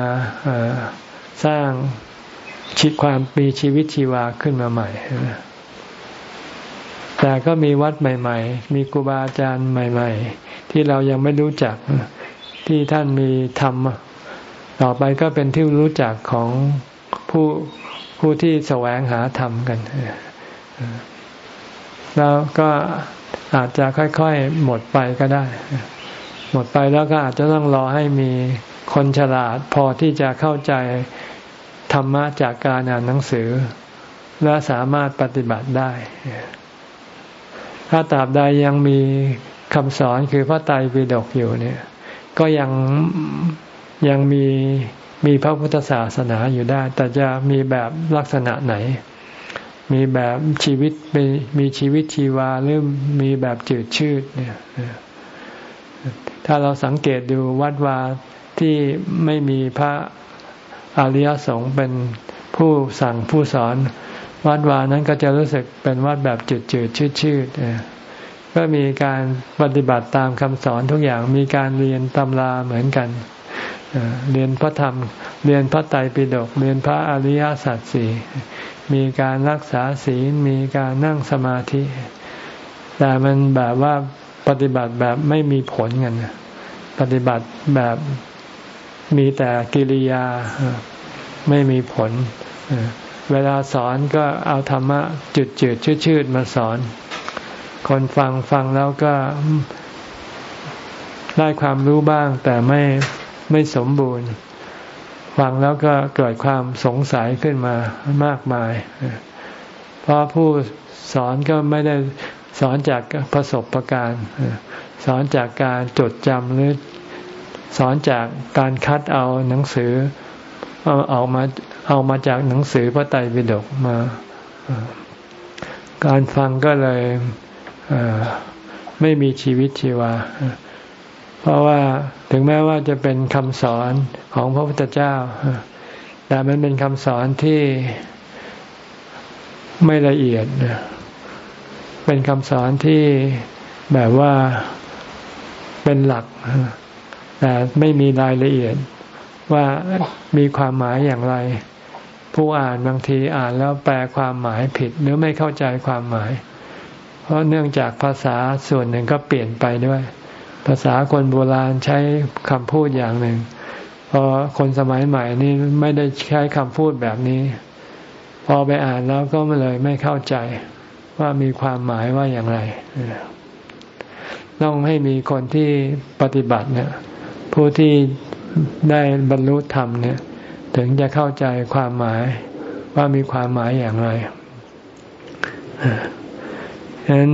สร้างชีความมีชีวิตชีวาขึ้นมาใหม่ แต่ก็มีวัดใหม่ ๆ มีครูบาอาจารย์ใหม่ ๆ ที่เรายังไม่รู้จักที่ท่านมีธรรม ต่อไปก็เป็นที่รู้จักของผู้ผู้ที่แสวงหาธรรมกัน แล้วก็อาจจะค่อยๆหมดไปก็ได้ หมดไปแล้วก็อาจจะต้องรอให้มีคนฉลาดพอที่จะเข้าใจธรรมะจากการอ่านหนังสือ และสามารถปฏิบัติได้ ถ้าตราบใดยังมีคำสอนคือพระไตรปิฎกอยู่เนี่ย ก็ยังยังมีมีพระพุทธศาสนาอยู่ได้ แต่จะมีแบบลักษณะไหน มีแบบชีวิตมีมีชีวิตชีวาหรือมีแบบจืดชืดเนี่ยถ้าเราสังเกตดูวัดวาที่ไม่มีพระอริยสงฆ์เป็นผู้สั่งผู้สอน วัดวานั้นก็จะรู้สึกเป็นวัดแบบจืดจืดชืดชืดก็มีการปฏิบัติตามคำสอนทุกอย่างมีการเรียนตำราเหมือนกันเรียนพระธรรม เรียนพระไตรปิฎกเรียนพระอริยสัจสี่มีการรักษาศีลมีการนั่งสมาธิ แต่มันแบบว่าปฏิบัติแบบไม่มีผลกันปฏิบัติแบบมีแต่กิริยาไม่มีผล เวลาสอนก็เอาธรรมะจุดจืดชืดชืดมาสอน คนฟังฟังแล้วก็ได้ความรู้บ้าง แต่ไม่ไม่สมบูรณ์ ฟังแล้วก็เกิดความสงสัยขึ้นมามากมาย เพราะผู้สอนก็ไม่ได้สอนจากประสบะการณ์ สอนจากการจดจำหรือสอนจากการคัดเอาหนังสือ เอาเอามาเอามาจากหนังสือพระไตรปิฎกมา การฟังก็เลยไม่มีชีวิตชีวา เพราะว่าถึงแม้ว่าจะเป็นคำสอนของพระพุทธเจ้า แต่มันเป็นคำสอนที่ไม่ละเอียด เป็นคำสอนที่แบบว่าเป็นหลัก แต่ไม่มีรายละเอียด ว่ามีความหมายอย่างไร ผู้อ่านบางทีอ่านแล้วแปลความหมายผิดหรือไม่เข้าใจความหมาย เพราะเนื่องจากภาษาส่วนหนึ่งก็เปลี่ยนไปด้วย ภาษาคนโบราณใช้คำพูดอย่างหนึ่งพอคนสมัยใหม่นี่ไม่ได้ใช้คำพูดแบบนี้ พอไปอ่านแล้วก็เลยไม่เข้าใจว่ามีความหมายว่าอย่างไรต้องให้มีคนที่ปฏิบัติเนี่ยผู้ที่ ได้บรรลุธรรมเนี่ย ถึงจะเข้าใจความหมายว่ามีความหมายอย่างไรฉะนั้น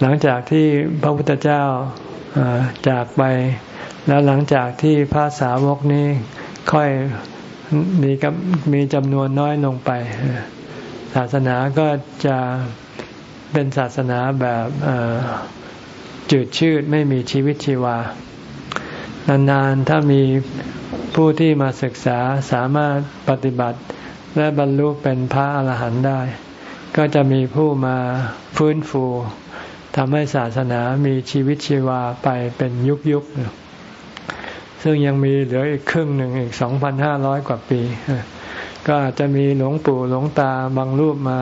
หลังจากที่พระพุทธเจ้าจากไป แล้วหลังจากที่พระสาวกนี้ค่อยมีกับมีจำนวนน้อยลงไป ศาสนาก็จะเป็นศาสนาแบบจืดชืดไม่มีชีวิตชีวา นานๆถ้ามีผู้ที่มาศึกษาสามารถปฏิบัติ และบรรลุเป็นพระอาหารหันต์ได้ ก็จะมีผู้มาฟื้นฟูทำให้ศาสนามีชีวิตชีวาไปเป็นยุคยุคซึ่งยังมีเหลืออีกครึ่งหนึ่งอีกสองพันห้าร้อยกว่าปี ก็อาจจะมีหลวงปู่หลวงตาบางรูปมา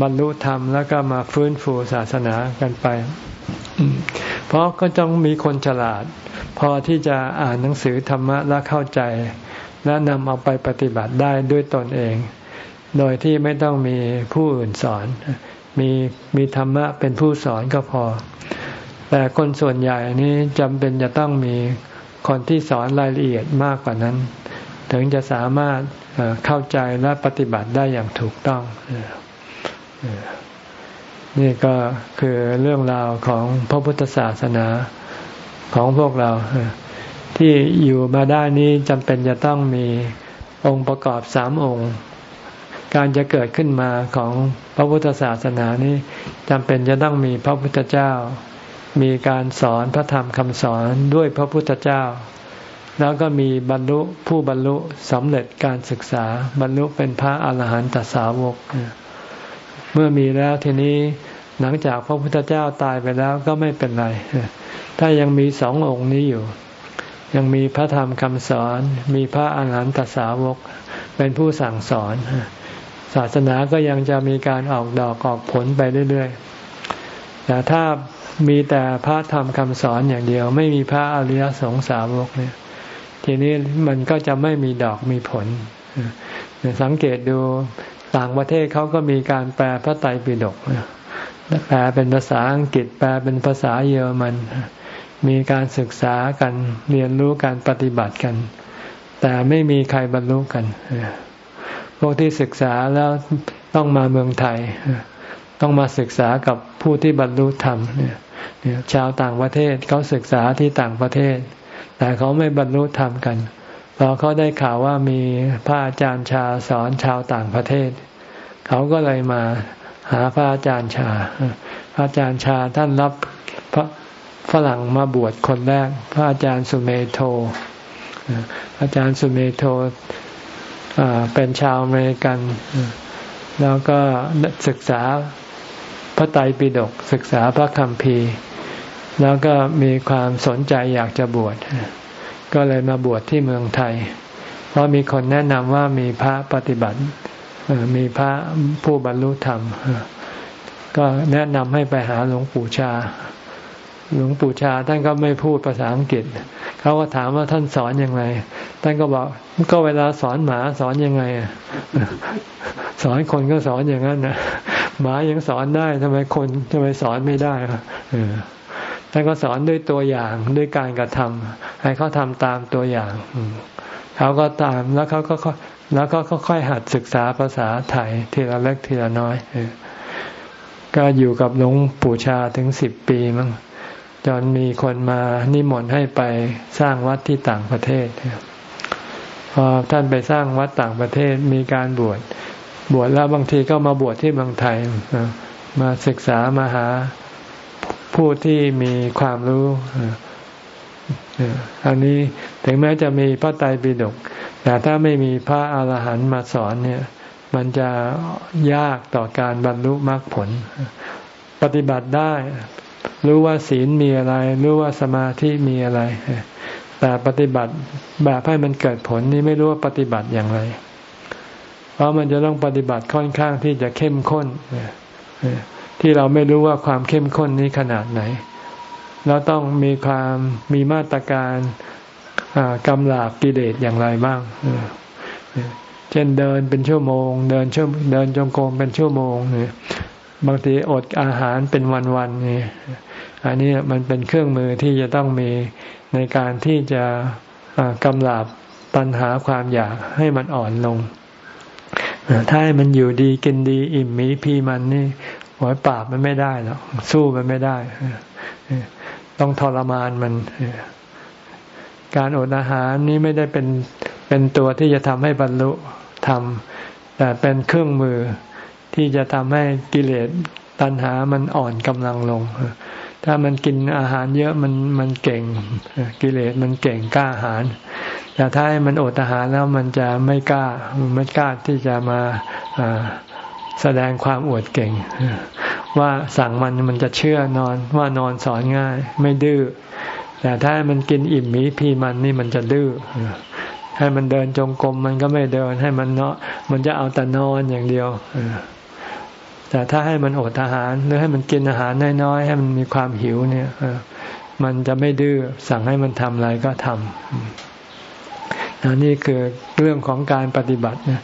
บรรลุธรรม แล้วก็มาฟื้นฟูศาสนากันไป ราะก็ต้องมีคนฉลาด พอที่จะอ่านหนังสือธรรมะและเข้าใจ และนำเอาไปปฏิบัติได้ด้วยตนเอง โดยที่ไม่ต้องมีผู้อื่นสอน มีมีธรรมะเป็นผู้สอนก็พอ แต่คนส่วนใหญ่นี้จำเป็นจะต้องมีคนที่สอนรายละเอียดมากกว่านั้น ถึงจะสามารถเข้าใจและปฏิบัติได้อย่างถูกต้อง นี่ก็คือเรื่องราวของพระพุทธศาสนาของพวกเรา ที่อยู่มาได้นี้จำเป็นจะต้องมีองค์ประกอบสามองค์ การจะเกิดขึ้นมาของพระพุทธศาสนานี้จำเป็นจะต้องมีพระพุทธเจ้า มีการสอนพระธรรมคำสอนด้วยพระพุทธเจ้า แล้วก็มีบรรลุผู้บรรลุสำเร็จการศึกษาบรรลุเป็นพระอาหารหันตสาวกเเมื่อมีแล้วทีนี้หลังจากพระพุทธเจ้าตายไปแล้วก็ไม่เป็นไร ถ้ายังมีสององค์นี้อยู่ ยังมีพระธรรมคำสอน มีพระอาหารหันตสาวก เป็นผู้สั่งสอน ศาสนาก็ยังจะมีการออกดอกออกผลไปเรื่อยๆ แต่ถ้ามีแต่พระธรรมคำสอนอย่างเดียว ไม่มีพระอริยสงสาวกเนี่ย ทีนี้มันก็จะไม่มีดอกมีผล สังเกตดู ต่างประเทศเขาก็มีการแปลพระไตรปิฎกแปลเป็นภาษาอังกฤษ แปลเป็นภาษาเยอรมัน มีการศึกษากันเรียนรู้การปฏิบัติกัน แต่ไม่มีใครบรรลุกันพวกที่ศึกษาแล้วต้องมาเมืองไทย ต้องมาศึกษากับผู้ที่บรรลุธรรมเนี่ยชาวต่างประเทศเขาศึกษาที่ต่างประเทศ แต่เขาไม่บรรลุธรรมกัน พอเขาได้ข่าวว่ามีพระอาจารย์ชาสอนชาวต่างประเทศ เขาก็เลยมาหาพระอาจารย์ชา พระอาจารย์ชาท่านรับพระฝรั่งมาบวชคนแรก พระอาจารย์สุเมโทอาจารย์สุเมโทเป็นชาวอเมริกัน แล้วก็ศึกษาพระไตรปิฎกศึกษาพระคัมภีร์ แล้วก็มีความสนใจอยากจะบวช ก็เลยมาบวชที่เมืองไทย เพราะมีคนแนะนำว่ามีพระปฏิบัติมีพระผู้บรรลุธรรม ก็แนะนำให้ไปหาหลวงปู่ชา หลวงปู่ชาท่านก็ไม่พูดภาษาอังกฤษ เขาก็ถามว่าท่านสอนอยังไง ท่านก็บอกก็เวลาสอนหมาสอนยังไง สอนคนก็สอนอย่างนั้นนะหมายังสอนได้ทำไมคนทำไมสอนไม่ได้ ท่านก็สอนด้วยตัวอย่างด้วยการกระทำให้เขาทำตามตัวอย่างเขาก็ตามแล้วเขาก็แล้วก็ค่อยหัดศึกษาภาษาไทยทีละเล็กทีละน้อยก็อยู่กับหลวงปู่ชาถึงสิบปีมั้งจนมีคนมานิมนต์ให้ไปสร้างวัดที่ต่างประเทศพอท่านไปสร้างวัดต่างประเทศมีการบวชบวชแล้วบางทีก็มาบวชที่เมืองไทยมาศึกษามาหา ผู้ที่มีความรู้อันนี้ถึงแม้จะมีพระไตรปิฎกแต่ถ้าไม่มีพระอาหารหันต์มาสอนเนี่ย มันจะยากต่อการบรรลุมรรคผล ปฏิบัติได้ รู้ว่าศีลมีอะไร รู้ว่าสมาธิมีอะไร แต่ปฏิบัติแบบให้มันเกิดผลนี่ไม่รู้ว่าปฏิบัติอย่างไร เพราะมันจะต้องปฏิบัติค่อนข้างที่จะเข้มข้น ที่เราไม่รู้ว่าความเข้มข้นนี้ขนาดไหน เราต้องมีความมีมาตรการกำลาบกิเลสอย่างไรบ้าง เช่นเดินเป็นชั่วโมง เดินชั่วเดินจงกรมเป็นชั่วโมงเนี่ยบางทีอดอาหารเป็นวันๆนี่อันนี้มันเป็นเครื่องมือที่จะต้องมีในการที่จะกำลาบตัณหาความอยากให้มันอ่อนลง ถ้าให้มันอยู่ดีกินดีอิ่มมีพีมันนี่ หัวปราบมันไม่ได้หรอกสู้มันไม่ได้ ต้องทรมานมัน การอดอาหารนี้ไม่ได้เป็นเป็นตัวที่จะทำให้บรรลุธรรมแต่เป็นเครื่องมือที่จะทำให้กิเลสตัณหามันอ่อนกำลังลง ถ้ามันกินอาหารเยอะมันมันเก่ง กิเลสมันเก่งกล้าหาญแต่ถ้าให้มันอดอาหารแล้วมันจะไม่กล้าไม่กล้าที่จะมา แสดงความอวดเก่ง ว่าสั่งมันมันจะเชื่อนอนว่านอนสอนง่าย ไม่ดื้อแต่ถ้ามันกินอิ่มมีพีมันนี่มันจะดื้อให้มันเดินจงกรมมันก็ไม่เดิน ให้มันเนาะมันจะเอาแต่นอนอย่างเดียวแต่ถ้าให้มันอดอาหารหรือให้มันกินอาหารน้อยๆให้มันมีความหิวเนี่ยมันจะไม่ดื้อสั่งให้มันทำอะไรก็ทำนี่คือเรื่องของการปฏิบัตินี่ย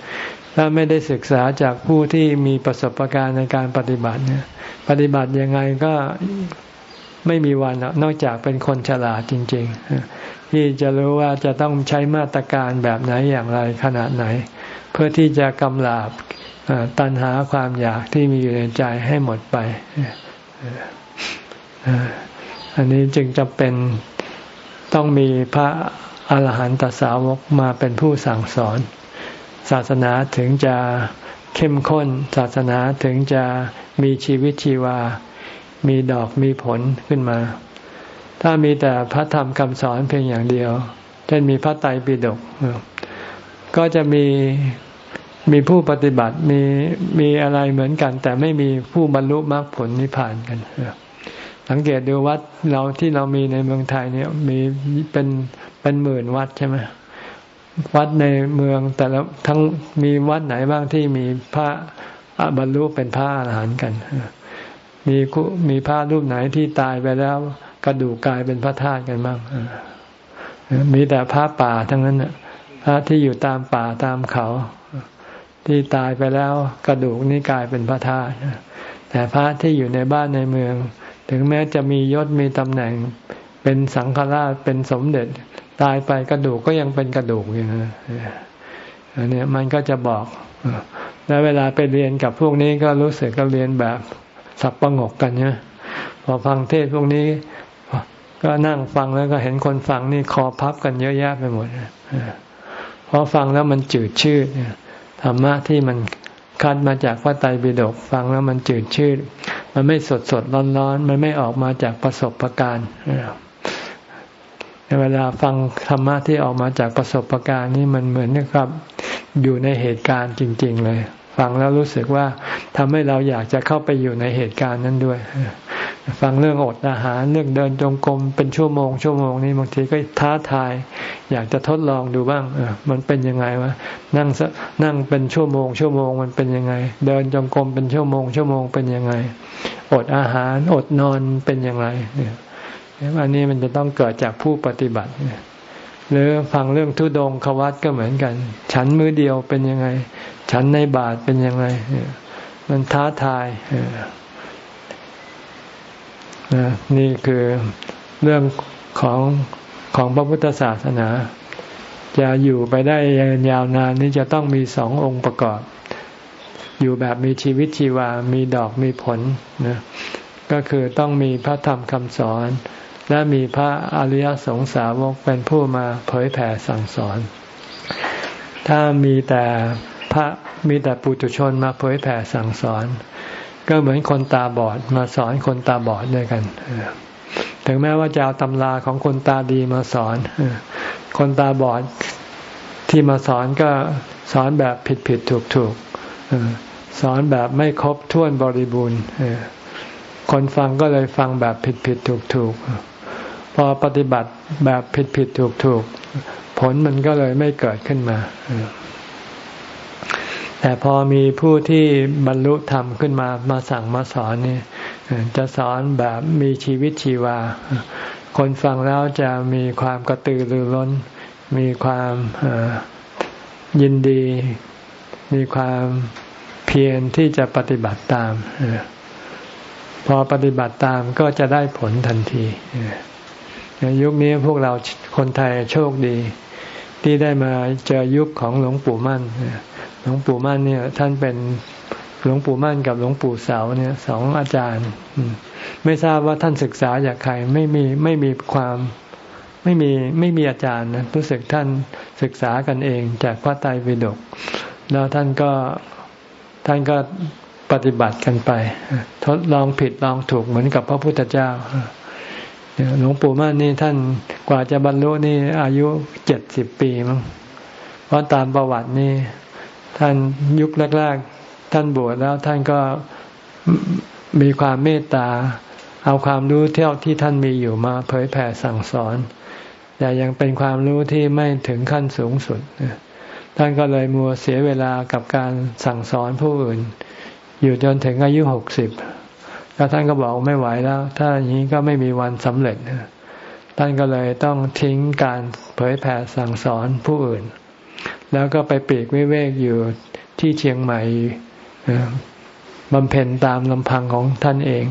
ถ้าไม่ได้ศึกษาจากผู้ที่มีประสบการณ์ในการปฏิบัติเนี่ย ปฏิบัติยังไงก็ไม่มีวันนอกจากเป็นคนฉลาดจริง ๆ ที่จะรู้ว่าจะต้องใช้มาตรการแบบไหนอย่างไรขนาดไหน เพื่อที่จะกำลาบตัณหาความอยากที่มีอยู่ในใจให้หมดไป อันนี้จึงจะเป็นต้องมีพระอาหารหันตสาวกมาเป็นผู้สั่งสอน ศาสนาถึงจะเข้มข้น ศาสนาถึงจะมีชีวิตชีวา มีดอกมีผลขึ้นมา ถ้ามีแต่พระธรรมคำสอนเพียงอย่างเดียว เช่นมีพระไตรปิฎกก็จะมีมีผู้ปฏิบัติมีมีอะไรเหมือนกัน แต่ไม่มีผู้บรรลุมรรคผลนิพพานกันสังเกตดูวัดเราที่เรามีในเมืองไทยเนี่ยมีเป็นเป็นหมื่นวัดใช่ไหม วัดในเมืองแต่ละทั้งมีวัดไหนบ้างที่มีพระบรรลุเป็นพระอรหันต์กัน มีมีพระรูปไหนที่ตายไปแล้วกระดูกกลายเป็นพระธาตุกันบ้างมีแต่พระป่าทั้งนั้นพระที่อยู่ตามป่าตามเขา ที่ตายไปแล้วกระดูกนี่กลายเป็นพระธาตุแต่พระที่อยู่ในบ้านในเมือง ถึงแม้จะมียศมีตำแหน่งเป็นสังฆราชเป็นสมเด็จ ตายไปกระดูกก็ยังเป็นกระดูกอยู่นะอันนี้มันก็จะบอก แล้วเวลาไปเรียนกับพวกนี้ก็รู้สึกก็เรียนแบบสับประงกกันเนี่ยพอฟังเทศพวกนี้ ก็นั่งฟังแล้วก็เห็นคนฟังนี่คอพับกันเยอะแยะไปหมดเพอฟังแล้วมันจืดชืดธรรมะที่มันคัดมาจากพระไตรปิฎกฟังแล้วมันจืดชืดมันไม่สดสดร้อนร้อนมันไม่ออกมาจากประสบะการณ์ เวลาฟังธรรมะที่ออกมาจากประสบะการณ์นี่มันเหมือนนะครับ อยู่ในเหตุการณ์จริง ๆ เลย ฟังแล้วรู้สึกว่าทำให้เราอยากจะเข้าไปอยู่ในเหตุการณ์นั้นด้วย ฟังเรื่องอดอาหารเรื่องเดินจงกรมเป็นชั่วโมง ชั่วโมงนี้บางทีก็ท้าทาย อยากจะทดลองดูบ้างเออมันเป็นยังไงวะนั่งนั่งเป็นชั่วโมง ชั่วโมงมันเป็นยังไง เดินจงกรมเป็นชั่วโมง ชั่วโมงเป็นยังไง อดอาหารอดนอนเป็นยังไงเนี่ย อันนี้มันจะต้องเกิดจากผู้ปฏิบัติ หรือฟังเรื่องทุดงควัตก็เหมือนกัน ฉันมือเดียวเป็นยังไง ฉันในบาทเป็นยังไง มันท้าทายนี่คือเรื่องของของพระพุทธศาสนา จะอยู่ไปได้ยาวนานนี้จะต้องมีสององค์ประกอบ อยู่แบบมีชีวิตชีวา มีดอกมีผลนะก็คือต้องมีพระธรรมคำสอน และมีพระอริยสงสาวกเป็นผู้มาเผยแผ่สั่งสอน ถ้ามีแต่พระมีแต่ปุถุชนมาเผยแผ่สั่งสอน ก็เหมือนคนตาบอดมาสอนคนตาบอดด้วยกัน ถึงแม้ว่าจะเอาตำราของคนตาดีมาสอน คนตาบอดที่มาสอนก็สอนแบบผิดผิดถูกถูกสอนแบบไม่ครบถ้วนบริบูรณ์คนฟังก็เลยฟังแบบผิดผิดถูกถูก อปฏิบัติแบบผิดผิดถูกถูกผลมันก็เลยไม่เกิดขึ้นมา แต่พอมีผู้ที่บรรลุธรรมขึ้นมามาสั่งมาสอนนี่จะสอนแบบมีชีวิตชีวา คนฟังแล้วจะมีความกระตือรือร้น มีความยินดี มีความเพียรที่จะปฏิบัติตาม พอปฏิบัติตามก็จะได้ผลทันที ในยุคนี้พวกเราคนไทยโชคดี ที่ได้มาเจอยุคของหลวงปู่มั่นหลวงปู่มั่นเนี่ย ท่านเป็นหลวงปู่มั่นกับหลวงปู่เสาเนี่ยสองอาจารย์ไม่ทราบว่าท่านศึกษาจากใครไม่มีไม่มีความไม่มีไม่มีอาจารย์นะรู้สึกท่านศึกษากันเองจากพระไตรปิฎกแล้วท่านก็ท่านก็ปฏิบัติกันไป ทดลองผิดลองถูกเหมือนกับพระพุทธเจ้า หลวงปู่มั่นนี่ท่านกว่าจะบรรลุนี่อายุเจ็ดสิบปีมั้งเพราะตามประวัตินี่ท่านยุคแรกๆท่านบวชแล้วท่านก็มีความเมตตา เอาความรู้เท่าที่ท่านมีอยู่มาเผยแผ่สั่งสอน แต่ยังเป็นความรู้ที่ไม่ถึงขั้นสูงสุด ท่านก็เลยมัวเสียเวลากับการสั่งสอนผู้อื่น อยู่จนถึงอายุหกสิบ แล้วท่านก็บอกไม่ไหวแล้ว ถ้าอย่างนี้ก็ไม่มีวันสำเร็จท่านก็เลยต้องทิ้งการเผยแผ่สั่งสอนผู้อื่น แล้วก็ไปปีกวิเวกอยู่ที่เชียงใหม่บำเพ็ญตามลำพังของท่านเอง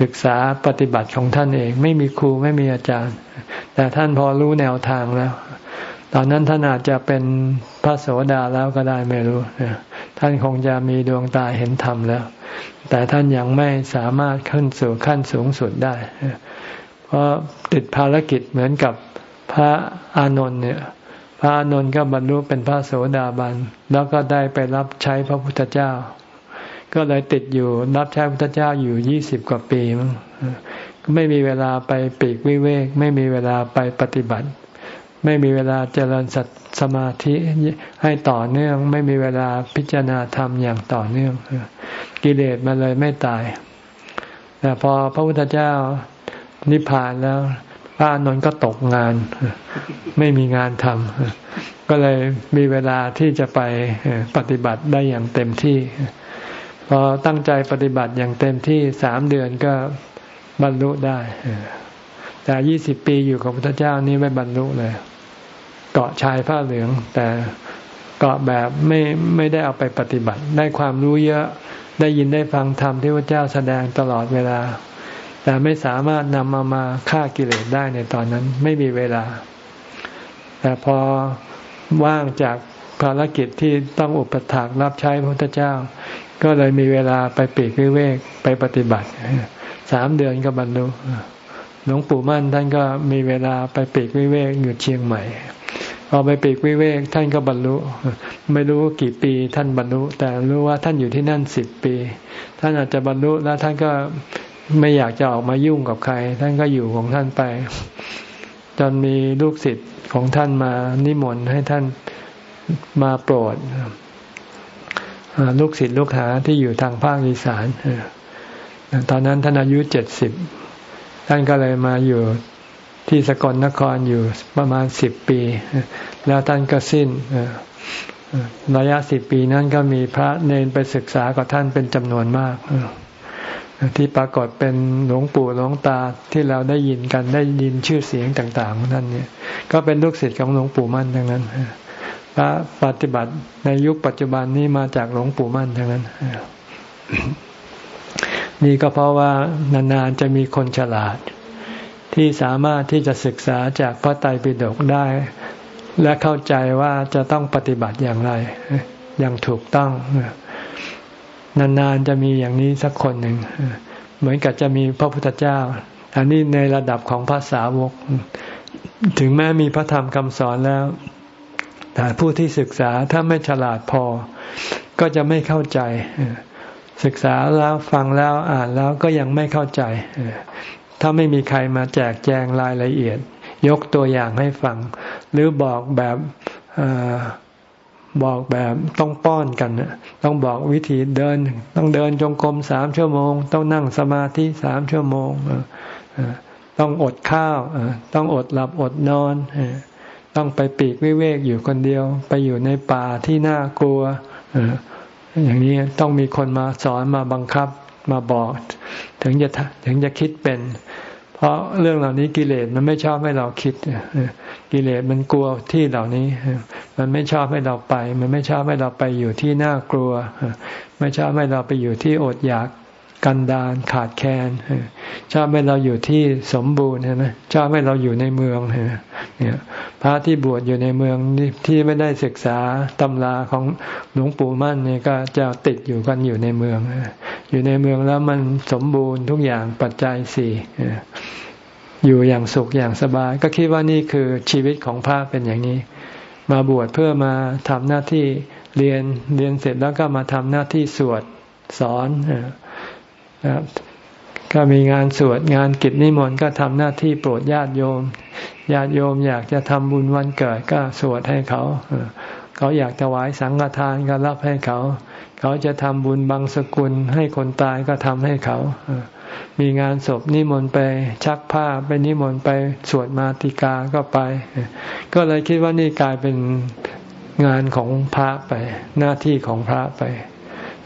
ศึกษาปฏิบัติของท่านเอง ไม่มีครูไม่มีอาจารย์ แต่ท่านพอรู้แนวทางแล้ว ตอนนั้นท่านอาจจะเป็นพระโสดาแล้วก็ได้ไม่รู้ ท่านคงจะมีดวงตาเห็นธรรมแล้ว แต่ท่านยังไม่สามารถขึ้นสู่ขั้นสูงสุดได้ เพราะติดภารกิจเหมือนกับพระอานนท์เนี่ย พระอานนท์ก็บรรลุเป็นพระโสดาบัน แล้วก็ได้ไปรับใช้พระพุทธเจ้า ก็เลยติดอยู่รับใช้พระพุทธเจ้าอยู่ยี่สิบกว่าปีมั้งก็ไม่มีเวลาไปปีกวิเวก ไม่มีเวลาไปปฏิบัติ ไม่มีเวลาเจริญสัตสมาธิให้ต่อเนื่อง ไม่มีเวลาพิจารณาธรรมอย่างต่อเนื่อง กิเลสมันเลยไม่ตาย แต่พอพระพุทธเจ้านิพพานแล้วพระนนท์ก็ตกงาน ไม่มีงานทำก็เลยมีเวลาที่จะไปปฏิบัติได้อย่างเต็มที่ พอตั้งใจปฏิบัติอย่างเต็มที่สามเดือนก็บรรลุได้ แต่ยี่สิบปีอยู่กับพระเจ้านี่ไม่บรรลุเลย เกาะชายผ้าเหลือง แต่เกาะแบบไม่ไม่ได้เอาไปปฏิบัติ ได้ความรู้เยอะได้ยินได้ฟังธรรมที่พระเจ้าแสดงตลอดเวลา แต่ไม่สามารถนำมามาฆ่ากิเลสได้ในตอนนั้นไม่มีเวลา แต่พอว่างจากภารกิจที่ต้องอุปถักรับใช้พระพุทธเจ้า ก็เลยมีเวลาไปปีกวิเวกไปปฏิบัติสามเดือนก็บรรลุ หลวงปู่มั่นท่านก็มีเวลาไปปีกวิเวกอยู่เชียงใหม่พอไปปีกวิเวกท่านก็บรรลุ ไม่รู้กี่ปีท่านบรรลุ แต่รู้ว่าท่านอยู่ที่นั่นสิบปี ท่านอาจจะบรรลุแล้วท่านก็ไม่อยากจะออกมายุ่งกับใคร ท่านก็อยู่ของท่านไป จนมีลูกศิษย์ของท่านมานิมนต์ให้ท่านมาโปรดลูกศิษย์ลูกหาที่อยู่ทางภาคอีสานตอนนั้นท่านอายุเจ็ดสิบ ท่านก็เลยมาอยู่ที่สกลนครอยู่ประมาณสิบปี แล้วท่านก็สิ้นระยะสิบปีนั้นก็มีพระเนนไปศึกษากับท่านเป็นจำนวนมากที่ปรากฏเป็นหลวงปู่หลวงตาที่เราได้ยินกันได้ยินชื่อเสียงต่างๆของท่านเนี่ย ก็เป็นลูกศิษย์ของหลวงปู่มั่นทั้งนั้นพระปฏิบัติในยุคปัจจุบันนี้มาจากหลวงปู่มั่นทั้งนั้น นี่ก็เพราะว่านานๆจะมีคนฉลาด ที่สามารถที่จะศึกษาจากพระไตรปิฎกได้ และเข้าใจว่าจะต้องปฏิบัติอย่างไรอย่างถูกต้อง นานๆจะมีอย่างนี้สักคนหนึ่ง เหมือนกับจะมีพระพุทธเจ้า อันนี้ในระดับของภาษาวก ถึงแม้มีพระธรรมคำสอนแล้ว แต่ผู้ที่ศึกษาถ้าไม่ฉลาดพอ ก็จะไม่เข้าใจ ศึกษาแล้วฟังแล้วอ่านแล้วก็ยังไม่เข้าใจ ถ้าไม่มีใครมาแจกแจงรายละเอียด ยกตัวอย่างให้ฟัง หรือบอกแบบบอกแบบต้องป้อนกันต้องบอกวิธีเดิน ต้องเดินจงกรมสามชั่วโมง ต้องนั่งสมาธิสามชั่วโมงต้องอดข้าวต้องอดหลับอดนอนต้องไปปีกวิเวกอยู่คนเดียว ไปอยู่ในป่าที่น่ากลัว อย่างนี้ต้องมีคนมาสอนมาบังคับมาบอก ถึงจะถึงจะคิดเป็น เพราะเรื่องเหล่านี้กิเลสมันไม่ชอบให้เราคิดกิเลสมันกลัวที่เหล่านี้ มันไม่ชอบให้เราไป มันไม่ชอบให้เราไปอยู่ที่น่ากลัว ไม่ชอบให้เราไปอยู่ที่อดอยาก กันดานขาดแคลนชอบให้เราอยู่ที่สมบูรณ์ใช่ไหมชอบให้เราอยู่ในเมืองเนี่ยพระที่บวชอยู่ในเมืองที่ไม่ได้ศึกษาตำราของหลวงปู่มั่นนี่ก็จะติดอยู่กันอยู่ในเมือง อยู่ในเมืองแล้วมันสมบูรณ์ทุกอย่างปัจจัยสี่อยู่อย่างสุขอย่างสบาย ก็คิดว่านี่คือชีวิตของพระเป็นอย่างนี้ มาบวชเพื่อมาทำหน้าที่เรียนเรียนเสร็จแล้วก็มาทำหน้าที่สวดสอน ก็มีงานสวดงานกิจนิมนต์ก็ทำหน้าที่โปรดญาติโยม ญาติโยมอยากจะทำบุญวันเกิดก็สวดให้เขา เขาอยากถวายสังฆทานก็รับให้เขา เขาจะทำบุญบางสกุลให้คนตายก็ทำให้เขา มีงานศพนิมนต์ไปชักผ้าไปนิมนต์ไปสวดมาติกาก็ไป ก็เลยคิดว่านี่กลายเป็นงานของพระไปหน้าที่ของพระไป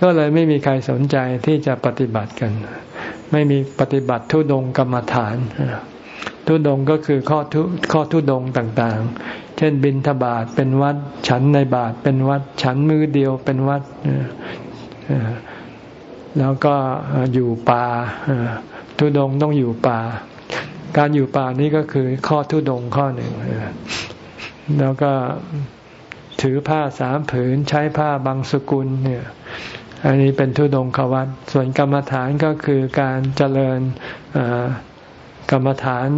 ก็เลยไม่มีใครสนใจที่จะปฏิบัติกัน ไม่มีปฏิบัติทุดงกรรมฐานทุดงก็คือข้อทุข้อทุดงต่างๆ เช่นบินทบาทเป็นวัด ฉันในบาทเป็นวัด ฉันมือเดียวเป็นวัด แล้วก็อยู่ป่าทุดงต้องอยู่ป่า การอยู่ป่านี้ก็คือข้อทุดงข้อหนึ่ง แล้วก็ถือผ้าสามผืนใช้ผ้าบางสกุลเนี่ย อันนี้เป็นทุดงขวัตส่วนกรรมฐานก็คือการเจริญกรรมฐาน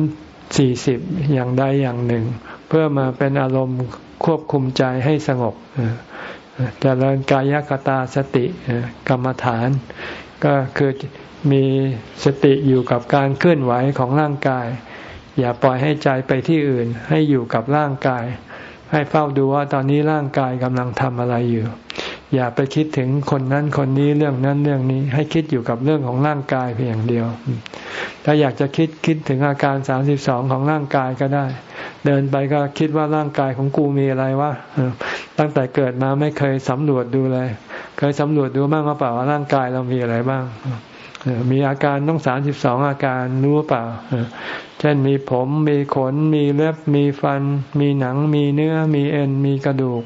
สี่สิบอย่างใดอย่างหนึ่ง เพื่อมาเป็นอารมณ์ควบคุมใจให้สงบเจริญกายกตาสติกรรมฐาน ก็คือมีสติอยู่กับการเคลื่อนไหวของร่างกาย อย่าปล่อยให้ใจไปที่อื่น ให้อยู่กับร่างกาย ให้เฝ้าดูว่าตอนนี้ร่างกายกำลังทำอะไรอยู่ อย่าไปคิดถึงคนนั้นคนนี้เรื่องนั้นเรื่องนี้ ให้คิดอยู่กับเรื่องของร่างกายเพียงอย่างเดียว ถ้าอยากจะคิดคิดถึงอาการสามสิบสองของร่างกายก็ได้ เดินไปก็คิดว่าร่างกายของกูมีอะไรวะตั้งแต่เกิดมาไม่เคยสำรวจดูเลย เคยสำรวจดูบ้างหรือเปล่าว่าร่างกายเรามีอะไรบ้างมีอาการต้องสามสิบสองอาการรู้เปล่า เช่นมีผม มีขน มีเล็บ มีฟัน มีหนัง มีเนื้อ มีเอ็น มีกระดูก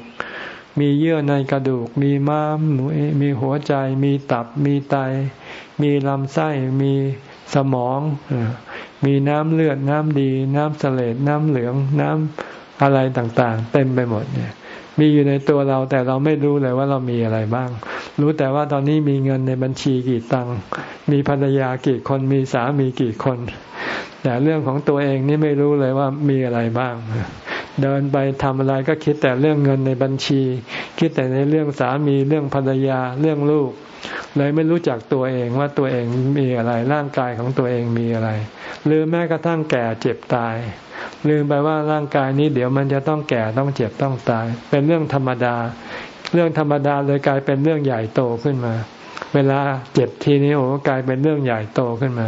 มีเยื่อในกระดูก มีม้ามมีหัวใจ มีตับ มีไต มีลำไส้ มีสมอง มีน้ำเลือด น้ำดี น้ำเสลดน้ำเหลือง น้ำอะไรต่างๆ เต็มไปหมดเนี่ย มีอยู่ในตัวเราแต่เราไม่รู้เลยว่าเรามีอะไรบ้าง รู้แต่ว่าตอนนี้มีเงินในบัญชีกี่ตังค์มีภรรยากี่คน มีสามีกี่คน แต่เรื่องของตัวเองนี่ไม่รู้เลยว่ามีอะไรบ้าง เดินไปทำอะไรก็คิดแต่เรื่องเงินในบัญชี คิดแต่ในเรื่องสามีเรื่องภรรยาเรื่องลูก เลยไม่รู้จักตัวเองว่าตัวเองมีอะไรร่างกายของตัวเองมีอะไรลืมแม้กระทั่งแก่เจ็บตาย ลืมไปว่าร่างกายนี้เดี๋ยวมันจะต้องแก่ต้องเจ็บต้องตาย เป็นเรื่องธรรมดา เรื่องธรรมดาเลยกลายเป็นเรื่องใหญ่โตขึ้นมา เวลาเจ็บทีนี้โอ้กลายเป็นเรื่องใหญ่โตขึ้นมา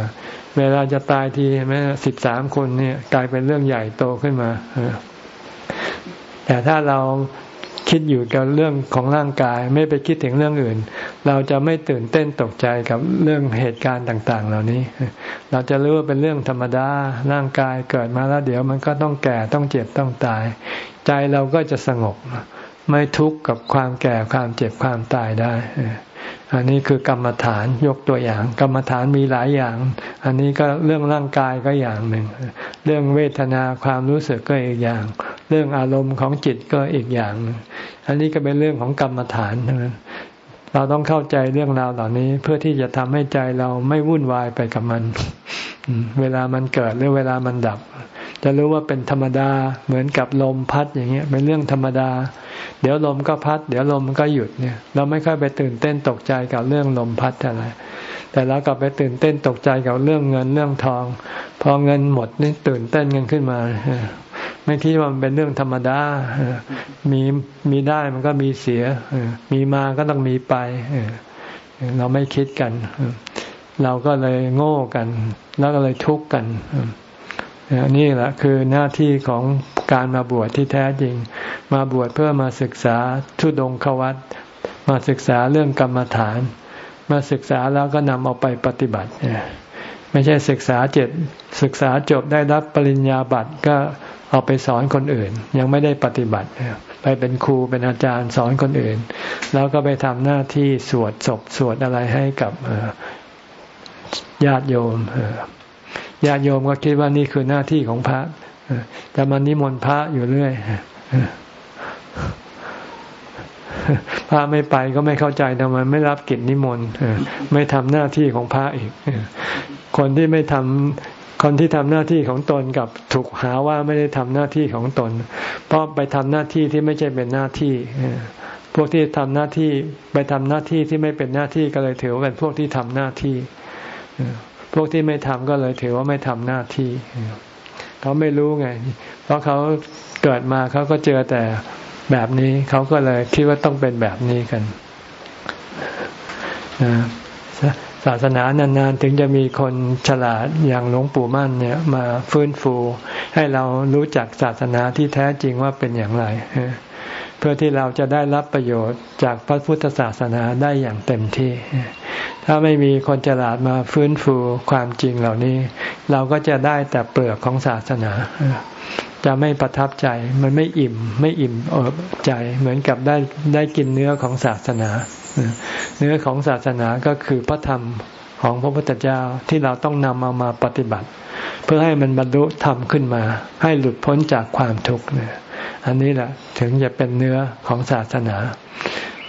เวลาจะตายทีแม้สิบสามคนเนี่ยกลายเป็นเรื่องใหญ่โตขึ้นมา แต่ถ้าเราคิดอยู่กับเรื่องของร่างกาย ไม่ไปคิดถึงเรื่องอื่น เราจะไม่ตื่นเต้นตกใจกับเรื่องเหตุการณ์ต่าง ๆ เหล่านี้ เราจะรู้ว่าเป็นเรื่องธรรมดาร่างกายเกิดมาแล้วเดี๋ยวมันก็ต้องแก่ต้องเจ็บต้องตาย ใจเราก็จะสงบ ไม่ทุกข์กับความแก่ความเจ็บความตายได้ อันนี้คือกรรมฐานยกตัวอย่าง กรรมฐานมีหลายอย่าง อันนี้ก็เรื่องร่างกายก็อย่างหนึ่ง เรื่องเวทนาความรู้สึกก็อีกอย่าง เรื่องอารมณ์ของจิตก็อีกอย่าง อันนี้ก็เป็นเรื่องของกรรมฐานเท่านั้นเราต้องเข้าใจเรื่องราวเหล่านี้ เพื่อที่จะทำให้ใจเราไม่วุ่นวายไปกับมัน เวลามันเกิดหรือเวลามันดับ จะรู้ว่าเป็นธรรมดาเหมือนกับลมพัดอย่างเงี้ยเป็นเรื่องธรรมดา เดี๋ยวลมก็พัด เดี๋ยวลมก็หยุดเนี่ย เราไม่ค่อยไปตื่นเต้นตกใจกับเรื่องลมพัดอะไรแต่เรากลับไปตื่นเต้นตกใจกับเรื่องเงินเรื่องทอง พอเงินหมดนี่ตื่นเต้นกันขึ้นมา ไม่คิดว่ามันเป็นเรื่องธรรมดามีมีได้มันก็มีเสียมีมาก็ต้องมีไปเราไม่คิดกัน เราก็เลยโง่กัน แล้วก็เลยทุกข์กันนี่แหละคือหน้าที่ของการมาบวชที่แท้จริง มาบวชเพื่อมาศึกษาทุดงควัตมาศึกษาเรื่องกรรมฐาน มาศึกษาแล้วก็นำเอาไปปฏิบัติไม่ใช่ศึกษาเจ็ดศึกษาจบได้รับปริญญาบัตรก็ เอาไปสอนคนอื่น ยังไม่ได้ปฏิบัติ ไปเป็นครูเป็นอาจารย์สอนคนอื่น แล้วก็ไปทำหน้าที่สวดศพสวดอะไรให้กับญาติโยมญาติโยมก็คิดว่านี่คือหน้าที่ของพระจะมานิมนต์พระอยู่เรื่อยพระไม่ไปก็ไม่เข้าใจทำไมไม่รับกิจนิมนต์ไม่ทำหน้าที่ของพระอีกคนที่ไม่ท คนที่ทำหน้าที่ของตนกับถูกหาว่าไม่ได้ทำหน้าที่ของตน เพราะไปทำหน้าที่ที่ไม่ใช่เป็นหน้าที่พวกที่ทำหน้าที่ไปทำหน้าที่ที่ไม่เป็นหน้าที่ก็เลยถือว่าเป็นพวกที่ทำหน้าที่พวกที่ไม่ทำก็เลยถือว่าไม่ทำหน้าที่เขาไม่รู้ไง เพราะเขาเกิดมาเขาก็เจอแต่แบบนี้เขาก็เลยคิดว่าต้องเป็นแบบนี้กัน ศาสนานานๆ ถึงจะมีคนฉลาดอย่างหลวงปู่มั่นเนี่ยมาฟื้นฟู ให้เรารู้จักศาสนาที่แท้จริงว่าเป็นอย่างไร เพื่อที่เราจะได้รับประโยชน์จากพระพุทธศาสนาได้อย่างเต็มที่ ถ้าไม่มีคนฉลาดมาฟื้นฟูความจริงเหล่านี้ เราก็จะได้แต่เปลือกของศาสนาจะไม่ประทับใจมันไม่อิ่ม ไม่อิ่มเอิบใจเหมือนกับได้ได้กินเนื้อของศาสนา เนื้อของศาสนาก็คือพระธรรมของพระพุทธเจ้าที่เราต้องนำเอามาปฏิบัติ เพื่อให้มันบรรลุธรรมขึ้นมา ให้หลุดพ้นจากความทุกข์เนี่ยอันนี้แหละถึงจะเป็นเนื้อของศาสนา